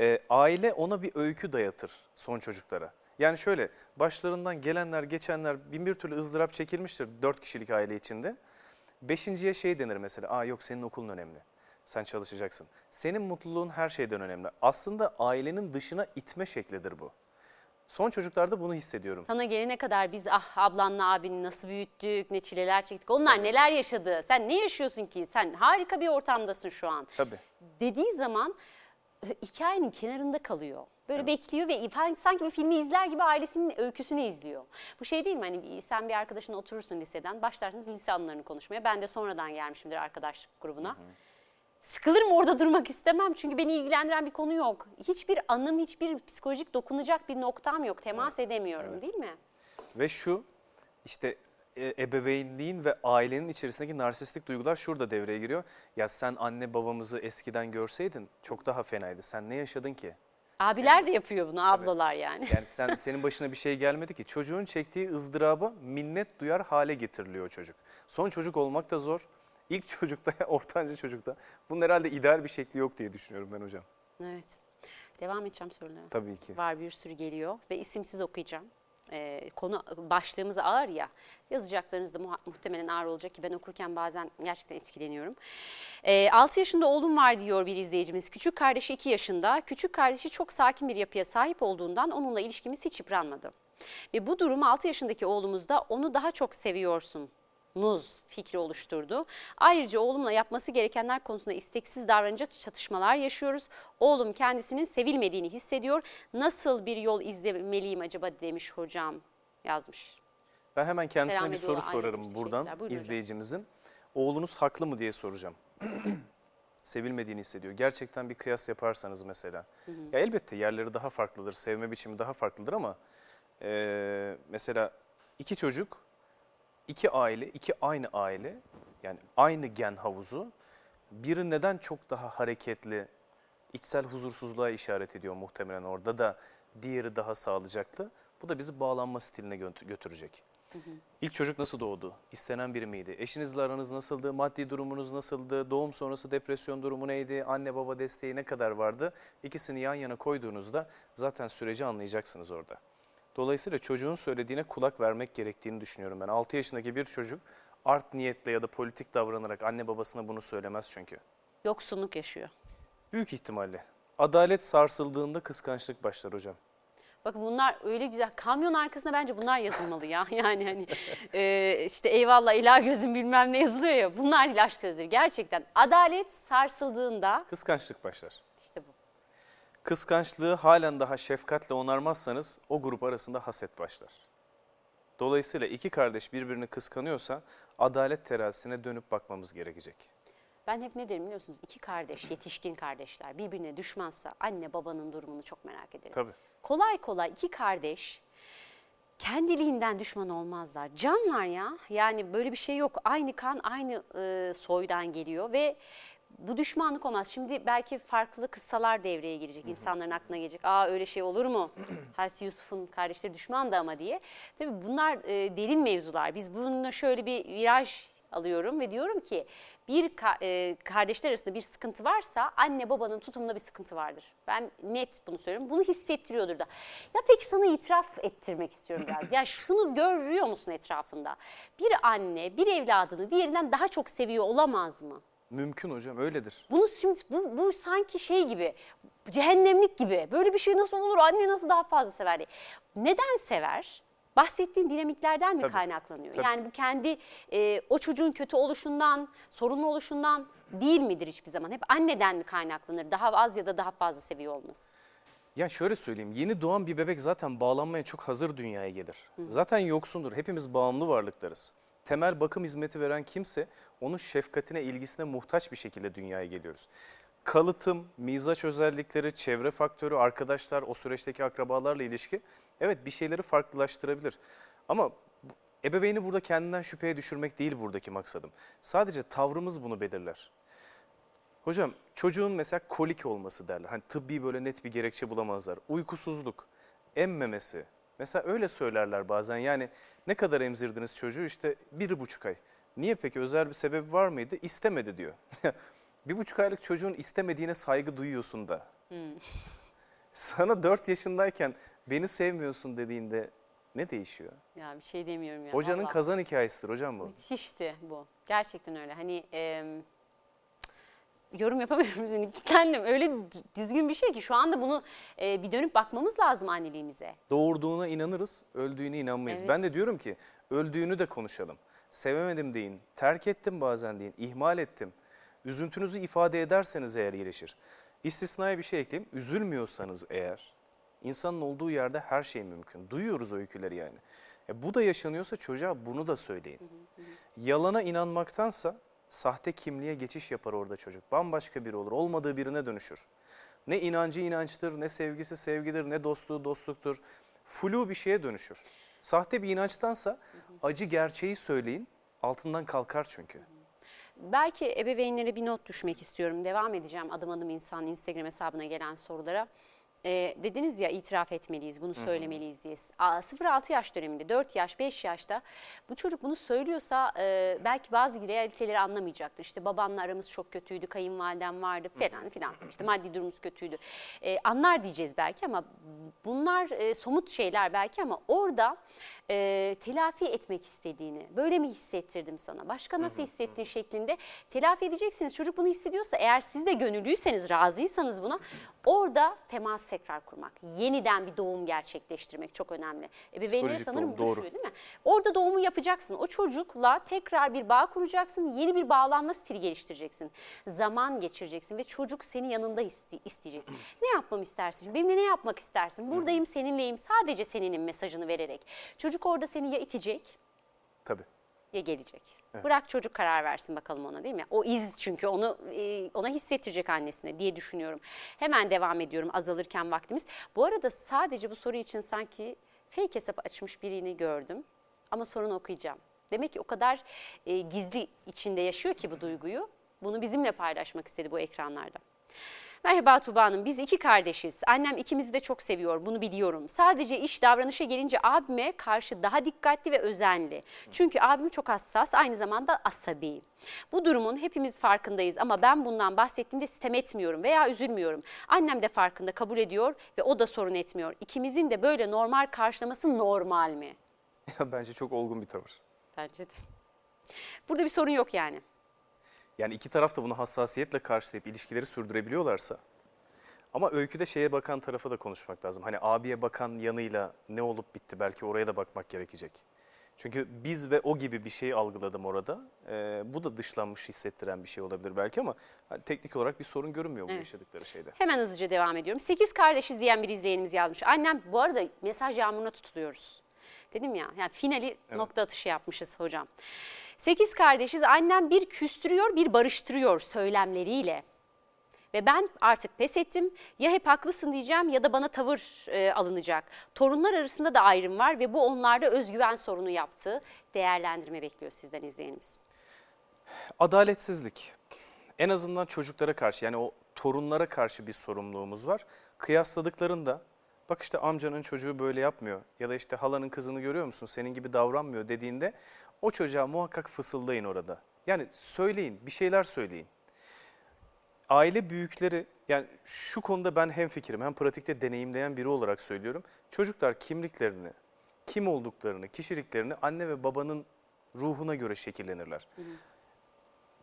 Ee, aile ona bir öykü dayatır son çocuklara. Yani şöyle başlarından gelenler geçenler bin bir türlü ızdırap çekilmiştir dört kişilik aile içinde. Beşinciye şey denir mesela, aa yok senin okulun önemli. Sen çalışacaksın. Senin mutluluğun her şeyden önemli. Aslında ailenin dışına itme şeklidir bu. Son çocuklarda bunu hissediyorum. Sana gelene kadar biz ah ablanla abini nasıl büyüttük, ne çileler çektik. Onlar neler yaşadı. Sen ne yaşıyorsun ki? Sen harika bir ortamdasın şu an. Tabii. Dediği zaman hikayenin kenarında kalıyor. Böyle bekliyor ve sanki bir filmi izler gibi ailesinin öyküsünü izliyor. Bu şey değil mi hani sen bir arkadaşınla oturursun liseden başlarsınız lise anılarını konuşmaya. Ben de sonradan gelmişimdir arkadaşlık grubuna. Sıkılırım orada durmak istemem çünkü beni ilgilendiren bir konu yok. Hiçbir anım, hiçbir psikolojik dokunacak bir noktam yok. Temas edemiyorum değil mi? Ve şu işte e, ebeveynliğin ve ailenin içerisindeki narsistik duygular şurada devreye giriyor. Ya sen anne babamızı eskiden görseydin çok daha fenaydı. Sen ne yaşadın ki? Abiler de yapıyor bunu, ablalar yani. Yani sen senin başına bir şey gelmedi ki. Çocuğun çektiği ızdıraba minnet duyar hale getiriliyor çocuk. Son çocuk olmak da zor. İlk çocukta, ortanca çocukta bunun herhalde ideal bir şekli yok diye düşünüyorum ben hocam. Evet. Devam edeceğim sorulara. Tabii ki. Var bir sürü geliyor ve isimsiz okuyacağım. Ee, konu başlığımız ağır ya. Yazacaklarınız da muhtemelen ağır olacak ki ben okurken bazen gerçekten etkileniyorum. Ee, 6 yaşında oğlum var diyor bir izleyicimiz. Küçük kardeşi 2 yaşında. Küçük kardeşi çok sakin bir yapıya sahip olduğundan onunla ilişkimiz hiç yıpranmadı. Ve bu durum 6 yaşındaki oğlumuzda onu daha çok seviyorsun nuz fikri oluşturdu. Ayrıca oğlumla yapması gerekenler konusunda isteksiz davranınca çatışmalar yaşıyoruz. Oğlum kendisinin sevilmediğini hissediyor. Nasıl bir yol izlemeliyim acaba demiş hocam yazmış. Ben hemen kendisine Selam bir soru sorarım buradan hocam. izleyicimizin. Oğlunuz haklı mı diye soracağım. Sevilmediğini hissediyor. Gerçekten bir kıyas yaparsanız mesela. Ya elbette yerleri daha farklıdır, sevme biçimi daha farklıdır ama eee, mesela iki çocuk, iki aile, iki aynı aile yani aynı gen havuzu biri neden çok daha hareketli, içsel huzursuzluğa işaret ediyor muhtemelen orada da diğeri daha sağlıcaklı. Bu da bizi bağlanma stiline gö- götürecek. İlk çocuk nasıl doğdu? İstenen biri miydi? Eşinizle aranız nasıldı? Maddi durumunuz nasıldı? Doğum sonrası depresyon durumu neydi? Anne baba desteği ne kadar vardı? İkisini yan yana koyduğunuzda zaten süreci anlayacaksınız orada. Dolayısıyla çocuğun söylediğine kulak vermek gerektiğini düşünüyorum ben. 6 yaşındaki bir çocuk art niyetle ya da politik davranarak anne babasına bunu söylemez çünkü. Yoksunluk yaşıyor. Büyük ihtimalle. Adalet sarsıldığında kıskançlık başlar hocam. Bakın bunlar öyle güzel. Kamyon arkasına bence bunlar yazılmalı ya. Yani hani e, işte eyvallah ela gözüm bilmem ne yazılıyor ya. Bunlar aşk sözleri. Gerçekten adalet sarsıldığında Kıskançlık başlar. Kıskançlığı halen daha şefkatle onarmazsanız o grup arasında haset başlar. Dolayısıyla iki kardeş birbirini kıskanıyorsa adalet terazisine dönüp bakmamız gerekecek. Ben hep ne derim biliyor musunuz? İki kardeş, yetişkin kardeşler birbirine düşmansa anne babanın durumunu çok merak ederim. Tabii. Kolay kolay iki kardeş kendiliğinden düşman olmazlar. Canlar ya. Yani böyle bir şey yok. Aynı kan aynı e, soydan geliyor ve bu düşmanlık olmaz. Şimdi belki farklı kıssalar devreye girecek. İnsanların aklına gelecek. Aa öyle şey olur mu? Hazreti Yusuf'un kardeşleri düşmandı ama diye. Tabii bunlar e, derin mevzular. Biz bununla şöyle bir viraj alıyorum ve diyorum ki bir ka- e, kardeşler arasında bir sıkıntı varsa anne babanın tutumunda bir sıkıntı vardır. Ben net bunu söylüyorum. Bunu hissettiriyordur da. Ya peki sana itiraf ettirmek istiyorum biraz. Ya şunu görüyor musun etrafında? Bir anne bir evladını diğerinden daha çok seviyor olamaz mı? Mümkün hocam öyledir. Bunu şimdi bu, bu sanki şey gibi cehennemlik gibi. Böyle bir şey nasıl olur? Anne nasıl daha fazla sever diye. Neden sever? Bahsettiğin dinamiklerden mi Tabii, kaynaklanıyor? tabii. Yani bu kendi e, o çocuğun kötü oluşundan, sorunlu oluşundan değil midir hiçbir zaman? Hep anneden mi kaynaklanır? Daha az ya da daha fazla seviyor olması. Ya şöyle söyleyeyim, yeni doğan bir bebek zaten bağlanmaya çok hazır dünyaya gelir. Zaten yoksundur, hepimiz bağımlı varlıklarız. Temel bakım hizmeti veren kimse onun şefkatine, ilgisine muhtaç bir şekilde dünyaya geliyoruz. Kalıtım, mizaç özellikleri, çevre faktörü, arkadaşlar, o süreçteki akrabalarla ilişki evet bir şeyleri farklılaştırabilir. Ama ebeveyni burada kendinden şüpheye düşürmek değil buradaki maksadım. Sadece tavrımız bunu belirler. Hocam çocuğun mesela kolik olması derler. Hani tıbbi böyle net bir gerekçe bulamazlar. Uykusuzluk, emmemesi. Mesela öyle söylerler bazen. Yani ne kadar emzirdiniz çocuğu? İşte bir buçuk ay. Niye peki özel bir sebebi var mıydı? İstemedi diyor. bir buçuk aylık çocuğun istemediğine saygı duyuyorsun da. Sana dört yaşındayken beni sevmiyorsun dediğinde ne değişiyor? Ya bir şey demiyorum ya. Hocanın vallahi. kazan hikayesidir hocam bu. Müthişti bu. Gerçekten öyle. Hani e, yorum yapamıyorum. Kilitlendim. Öyle dü- düzgün bir şey ki şu anda bunu e, bir dönüp bakmamız lazım anneliğimize. Doğurduğuna inanırız, öldüğüne inanmayız. Evet. Ben de diyorum ki öldüğünü de konuşalım. Sevemedim deyin, terk ettim bazen deyin, ihmal ettim. Üzüntünüzü ifade ederseniz eğer iyileşir. İstisnai bir şey ekleyeyim. Üzülmüyorsanız eğer insanın olduğu yerde her şey mümkün. Duyuyoruz öyküleri yani. E, bu da yaşanıyorsa çocuğa bunu da söyleyin. Yalana inanmaktansa sahte kimliğe geçiş yapar orada çocuk. Bambaşka biri olur. Olmadığı birine dönüşür. Ne inancı inançtır, ne sevgisi sevgidir, ne dostluğu dostluktur. Flu bir şeye dönüşür. Sahte bir inançtansa acı gerçeği söyleyin. Altından kalkar çünkü. Belki ebeveynlere bir not düşmek istiyorum. Devam edeceğim adım adım insan Instagram hesabına gelen sorulara. Ee, dediniz ya itiraf etmeliyiz, bunu söylemeliyiz diye. Aa, 0-6 yaş döneminde, 4 yaş, 5 yaşta bu çocuk bunu söylüyorsa e, belki bazı realiteleri anlamayacaktır. İşte babanla aramız çok kötüydü, kayınvalidem vardı falan filan. İşte maddi durumumuz kötüydü. E, anlar diyeceğiz belki ama bunlar e, somut şeyler belki ama orada e, telafi etmek istediğini, böyle mi hissettirdim sana, başka nasıl hissettin şeklinde telafi edeceksiniz. Çocuk bunu hissediyorsa eğer siz de gönüllüyseniz, razıysanız buna orada temas tekrar kurmak, yeniden bir doğum gerçekleştirmek çok önemli. Ebeveynlere Psikolojik sanırım doğum, bu düşüyor değil mi? Orada doğumu yapacaksın. O çocukla tekrar bir bağ kuracaksın. Yeni bir bağlanma stili geliştireceksin. Zaman geçireceksin ve çocuk seni yanında iste- isteyecek. ne yapmamı istersin? Benimle ne yapmak istersin? Buradayım, seninleyim. Sadece seninim mesajını vererek. Çocuk orada seni ya itecek Tabii. Ya gelecek. Bırak çocuk karar versin bakalım ona değil mi? O iz çünkü onu e, ona hissettirecek annesine diye düşünüyorum. Hemen devam ediyorum azalırken vaktimiz. Bu arada sadece bu soru için sanki fake hesap açmış birini gördüm ama sorunu okuyacağım. Demek ki o kadar e, gizli içinde yaşıyor ki bu duyguyu. Bunu bizimle paylaşmak istedi bu ekranlarda. Merhaba Tuba Hanım, biz iki kardeşiz. Annem ikimizi de çok seviyor, bunu biliyorum. Sadece iş davranışa gelince abime karşı daha dikkatli ve özenli. Çünkü abim çok hassas, aynı zamanda asabi. Bu durumun hepimiz farkındayız ama ben bundan bahsettiğimde sitem etmiyorum veya üzülmüyorum. Annem de farkında, kabul ediyor ve o da sorun etmiyor. İkimizin de böyle normal karşılaması normal mi? Ya bence çok olgun bir tavır. Bence de. Burada bir sorun yok yani. Yani iki taraf da bunu hassasiyetle karşılayıp ilişkileri sürdürebiliyorlarsa ama öyküde şeye bakan tarafa da konuşmak lazım. Hani abiye bakan yanıyla ne olup bitti belki oraya da bakmak gerekecek. Çünkü biz ve o gibi bir şey algıladım orada. Ee, bu da dışlanmış hissettiren bir şey olabilir belki ama hani teknik olarak bir sorun görünmüyor bu Evet. yaşadıkları şeyde. Hemen hızlıca devam ediyorum. 8 kardeşiz diyen bir izleyenimiz yazmış. Annem bu arada mesaj yağmuruna tutuluyoruz. Dedim ya yani finali nokta atışı yapmışız hocam. 8 kardeşiz. Annem bir küstürüyor bir barıştırıyor söylemleriyle. Ve ben artık pes ettim. Ya hep haklısın diyeceğim ya da bana tavır e, alınacak. Torunlar arasında da ayrım var ve bu onlarda özgüven sorunu yaptığı değerlendirme bekliyor sizden izleyenimiz. Adaletsizlik. En azından çocuklara karşı yani o torunlara karşı bir sorumluluğumuz var. Kıyasladıklarında bak işte amcanın çocuğu böyle yapmıyor ya da işte halanın kızını görüyor musun senin gibi davranmıyor dediğinde o çocuğa muhakkak fısıldayın orada. Yani söyleyin bir şeyler söyleyin. Aile büyükleri yani şu konuda ben hem fikrim hem pratikte deneyimleyen biri olarak söylüyorum. Çocuklar kimliklerini, kim olduklarını, kişiliklerini anne ve babanın ruhuna göre şekillenirler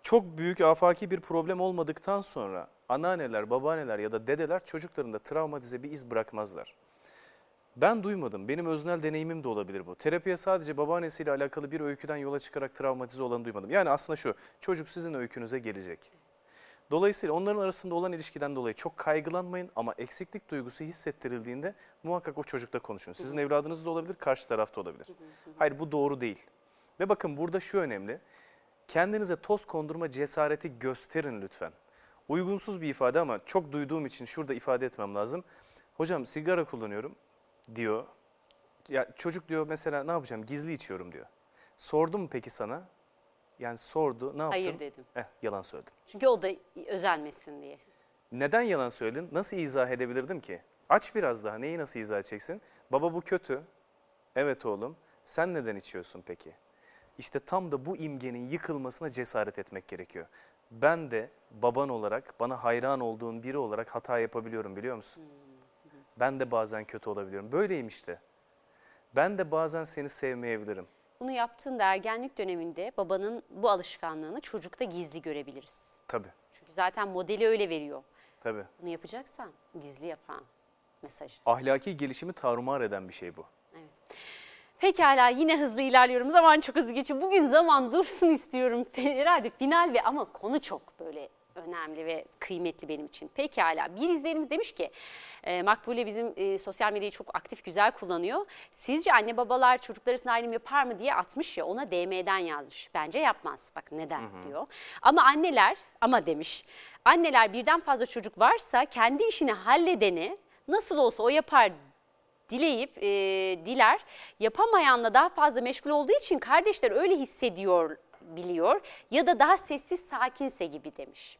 çok büyük afaki bir problem olmadıktan sonra anneanneler, babaanneler ya da dedeler çocuklarında travmatize bir iz bırakmazlar. Ben duymadım. Benim öznel deneyimim de olabilir bu. Terapiye sadece babaannesiyle alakalı bir öyküden yola çıkarak travmatize olanı duymadım. Yani aslında şu, çocuk sizin öykünüze gelecek. Dolayısıyla onların arasında olan ilişkiden dolayı çok kaygılanmayın ama eksiklik duygusu hissettirildiğinde muhakkak o çocukla konuşun. Sizin evladınız da olabilir, karşı tarafta olabilir. Hayır bu doğru değil. Ve bakın burada şu önemli. Kendinize toz kondurma cesareti gösterin lütfen. Uygunsuz bir ifade ama çok duyduğum için şurada ifade etmem lazım. Hocam sigara kullanıyorum diyor. Ya çocuk diyor mesela ne yapacağım gizli içiyorum diyor. Sordum mu peki sana? Yani sordu ne yaptın? Hayır dedim. Eh, yalan söyledim. Çünkü o da özenmesin diye. Neden yalan söyledin? Nasıl izah edebilirdim ki? Aç biraz daha. Neyi nasıl izah edeceksin? Baba bu kötü. Evet oğlum. Sen neden içiyorsun peki? İşte tam da bu imgenin yıkılmasına cesaret etmek gerekiyor. Ben de baban olarak, bana hayran olduğun biri olarak hata yapabiliyorum biliyor musun? Ben de bazen kötü olabiliyorum. Böyleyim işte. Ben de bazen seni sevmeyebilirim. Bunu yaptığında ergenlik döneminde babanın bu alışkanlığını çocukta gizli görebiliriz. Tabii, Çünkü zaten modeli öyle veriyor. tabii. Bunu yapacaksan gizli yapan mesajı. Ahlaki gelişimi tarumar eden bir şey bu. Evet. Pekala yine hızlı ilerliyorum. Zaman çok hızlı geçiyor. Bugün zaman dursun istiyorum. Herhalde final ve ama konu çok böyle önemli ve kıymetli benim için. Pekala bir izleyenimiz demiş ki e, Makbule bizim e, sosyal medyayı çok aktif güzel kullanıyor. Sizce anne babalar çocuklar arasında ayrım yapar mı diye atmış ya ona DM'den yazmış. Bence yapmaz bak neden diyor. Ama anneler ama demiş anneler birden fazla çocuk varsa kendi işini halledeni nasıl olsa o yapar dileyip e, diler yapamayanla daha fazla meşgul olduğu için kardeşler öyle hissediyor biliyor ya da daha sessiz sakinse gibi demiş.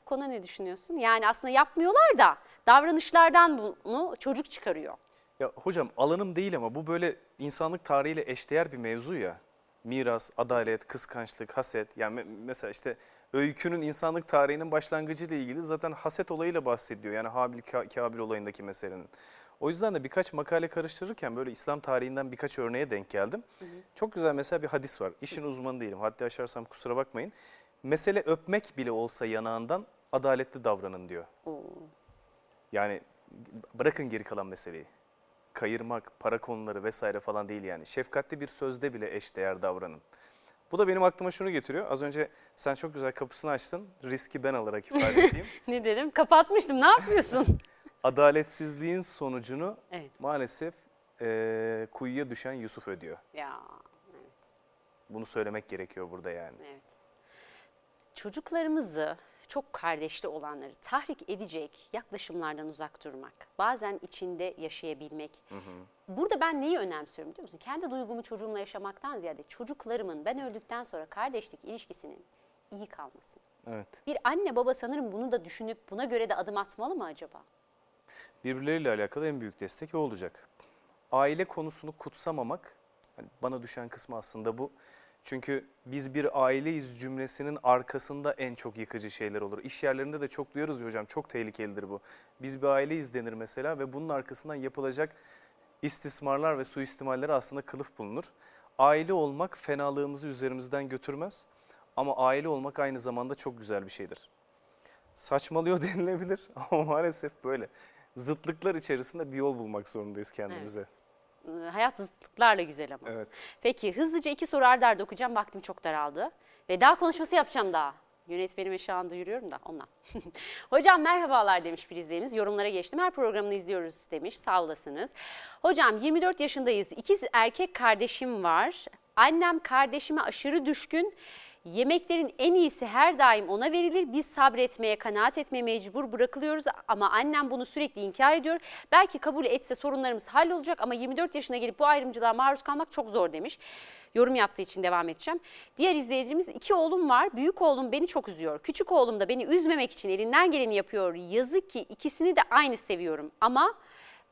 Bu konuda ne düşünüyorsun? Yani aslında yapmıyorlar da davranışlardan bunu çocuk çıkarıyor. Ya hocam alanım değil ama bu böyle insanlık tarihiyle eşdeğer bir mevzu ya. Miras, adalet, kıskançlık, haset. Yani me- mesela işte öykünün insanlık tarihinin başlangıcıyla ilgili zaten haset olayıyla bahsediyor. Yani Habil Ka- Kabil olayındaki meselenin. O yüzden de birkaç makale karıştırırken böyle İslam tarihinden birkaç örneğe denk geldim. Çok güzel mesela bir hadis var. İşin uzmanı değilim. Haddi aşarsam kusura bakmayın. Mesele öpmek bile olsa yanağından adaletli davranın diyor. Oo. Yani bırakın geri kalan meseleyi. Kayırmak, para konuları vesaire falan değil yani. Şefkatli bir sözde bile eşdeğer davranın. Bu da benim aklıma şunu getiriyor. Az önce sen çok güzel kapısını açtın. Riski ben alarak ifade edeyim. Ne dedim? Kapatmıştım. Ne yapıyorsun? Adaletsizliğin sonucunu evet. maalesef eee, kuyuya düşen Yusuf ödüyor. Ya. Evet. Bunu söylemek gerekiyor burada yani. Evet. Çocuklarımızı çok kardeşli olanları tahrik edecek yaklaşımlardan uzak durmak. Bazen içinde yaşayabilmek. Burada ben neyi önemsiyorum biliyor musun? Kendi duygumu çocuğumla yaşamaktan ziyade çocuklarımın ben öldükten sonra kardeşlik ilişkisinin iyi kalması. Evet. Bir anne baba sanırım bunu da düşünüp buna göre de adım atmalı mı acaba? birbirleriyle alakalı en büyük destek o olacak. Aile konusunu kutsamamak, hani bana düşen kısmı aslında bu. Çünkü biz bir aileyiz cümlesinin arkasında en çok yıkıcı şeyler olur. İş yerlerinde de çok duyuyoruz ya hocam, çok tehlikelidir bu. Biz bir aileyiz denir mesela ve bunun arkasından yapılacak istismarlar ve suistimallere aslında kılıf bulunur. Aile olmak fenalığımızı üzerimizden götürmez ama aile olmak aynı zamanda çok güzel bir şeydir saçmalıyor denilebilir ama maalesef böyle. Zıtlıklar içerisinde bir yol bulmak zorundayız kendimize. Evet. Ee, Hayat zıtlıklarla güzel ama. Evet. Peki hızlıca iki soru arda arda okuyacağım. Vaktim çok daraldı. Veda konuşması yapacağım daha. Yönetmenime şu anda yürüyorum da ondan. Hocam merhabalar demiş bir izleyicimiz. Yorumlara geçtim. Her programını izliyoruz demiş. Sağ olasınız. Hocam 24 yaşındayız. İkiz erkek kardeşim var. Annem kardeşime aşırı düşkün. Yemeklerin en iyisi her daim ona verilir. Biz sabretmeye, kanaat etmeye mecbur bırakılıyoruz ama annem bunu sürekli inkar ediyor. Belki kabul etse sorunlarımız hallolacak ama 24 yaşına gelip bu ayrımcılığa maruz kalmak çok zor demiş. Yorum yaptığı için devam edeceğim. Diğer izleyicimiz iki oğlum var. Büyük oğlum beni çok üzüyor. Küçük oğlum da beni üzmemek için elinden geleni yapıyor. Yazık ki ikisini de aynı seviyorum ama...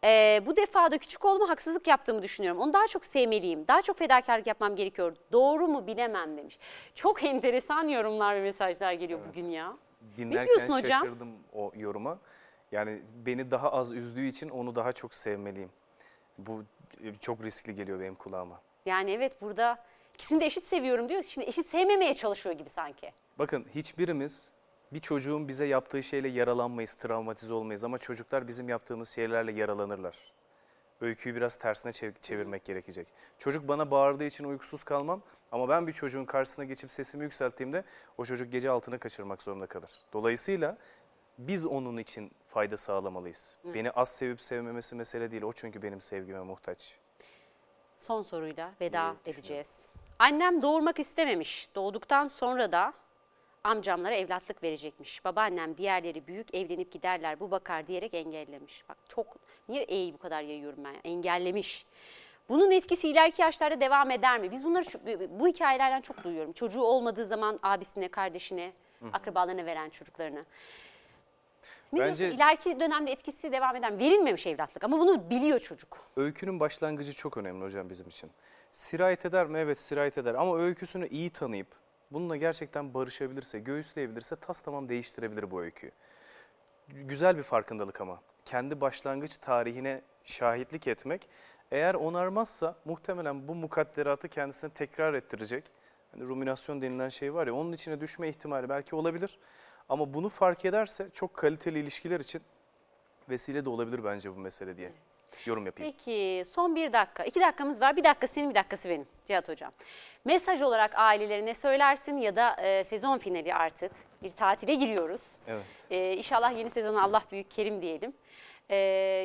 Ee, bu defa da küçük oğluma haksızlık yaptığımı düşünüyorum. Onu daha çok sevmeliyim. Daha çok fedakarlık yapmam gerekiyor. Doğru mu bilemem demiş. Çok enteresan yorumlar ve mesajlar geliyor bugün ya. Dinlerken diyorsun hocam? şaşırdım o yoruma. Yani beni daha az üzdüğü için onu daha çok sevmeliyim. Bu e, çok riskli geliyor benim kulağıma. Yani evet burada ikisini de eşit seviyorum diyor. Şimdi eşit sevmemeye çalışıyor gibi sanki. Bakın hiçbirimiz bir çocuğun bize yaptığı şeyle yaralanmayız, travmatize olmayız ama çocuklar bizim yaptığımız şeylerle yaralanırlar. Öyküyü biraz tersine çev- çevirmek gerekecek. Çocuk bana bağırdığı için uykusuz kalmam ama ben bir çocuğun karşısına geçip sesimi yükselttiğimde o çocuk gece altını kaçırmak zorunda kalır. Dolayısıyla biz onun için fayda sağlamalıyız. Beni az sevip sevmemesi mesele değil. O çünkü benim sevgime muhtaç. Son soruyla veda Evet, edeceğiz. Annem doğurmak istememiş. Doğduktan sonra da amcamlara evlatlık verecekmiş. Babaannem diğerleri büyük evlenip giderler bu bakar diyerek engellemiş. Bak çok niye E'yi bu kadar yayıyorum ben? Engellemiş. Bunun etkisi ileriki yaşlarda devam eder mi? Biz bunları bu hikayelerden çok duyuyorum. Çocuğu olmadığı zaman abisine, kardeşine, akrabalarına veren çocuklarına. Ne Bence- diyorsun? İleriki dönemde etkisi devam eder mi? Verilmemiş evlatlık ama bunu biliyor çocuk. Öykünün başlangıcı çok önemli hocam bizim için. Sirayet eder mi? Evet sirayet eder. Ama öyküsünü iyi tanıyıp bununla gerçekten barışabilirse, göğüsleyebilirse tas tamam değiştirebilir bu öyküyü. Güzel bir farkındalık ama. Kendi başlangıç tarihine şahitlik etmek. Eğer onarmazsa muhtemelen bu mukadderatı kendisine tekrar ettirecek. Hani ruminasyon denilen şey var ya onun içine düşme ihtimali belki olabilir. Ama bunu fark ederse çok kaliteli ilişkiler için vesile de olabilir bence bu mesele diye yorum yapayım. Peki son bir dakika. iki dakikamız var. Bir dakika senin bir dakikası benim Cihat Hocam. Mesaj olarak ailelerine söylersin ya da e, sezon finali artık bir tatile giriyoruz. Evet. E, inşallah yeni sezona Allah büyük kerim diyelim. E,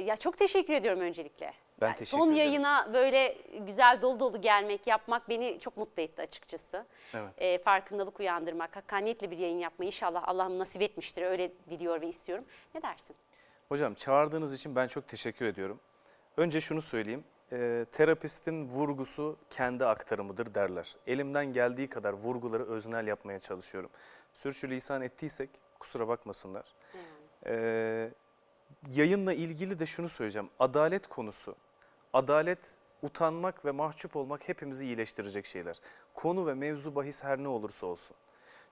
ya çok teşekkür ediyorum öncelikle. Ben Yani teşekkür Son ederim. yayına böyle güzel dolu dolu gelmek, yapmak beni çok mutlu etti açıkçası. Evet. E, farkındalık uyandırmak, hakkaniyetle bir yayın yapmayı inşallah Allah'ım nasip etmiştir. Öyle diliyor ve istiyorum. Ne dersin? Hocam çağırdığınız için ben çok teşekkür ediyorum. Önce şunu söyleyeyim. e, terapistin vurgusu kendi aktarımıdır derler. Elimden geldiği kadar vurguları öznel yapmaya çalışıyorum. Sürçülisan ettiysek kusura bakmasınlar. E, yayınla ilgili de şunu söyleyeceğim. Adalet konusu. Adalet utanmak ve mahcup olmak hepimizi iyileştirecek şeyler. Konu ve mevzu bahis her ne olursa olsun.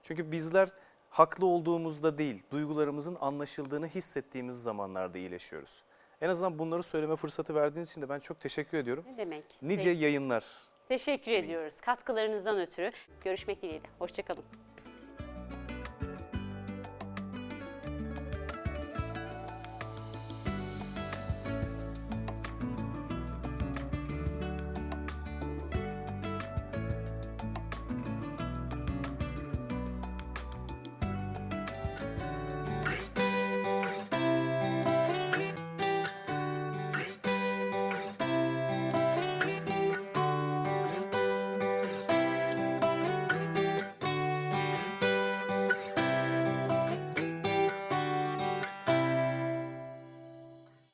Çünkü bizler haklı olduğumuzda değil, duygularımızın anlaşıldığını hissettiğimiz zamanlarda iyileşiyoruz. En azından bunları söyleme fırsatı verdiğiniz için de ben çok teşekkür ediyorum. Ne demek? Nice yayınlar. Teşekkür ediyoruz katkılarınızdan ötürü. Görüşmek dileğiyle. Hoşçakalın.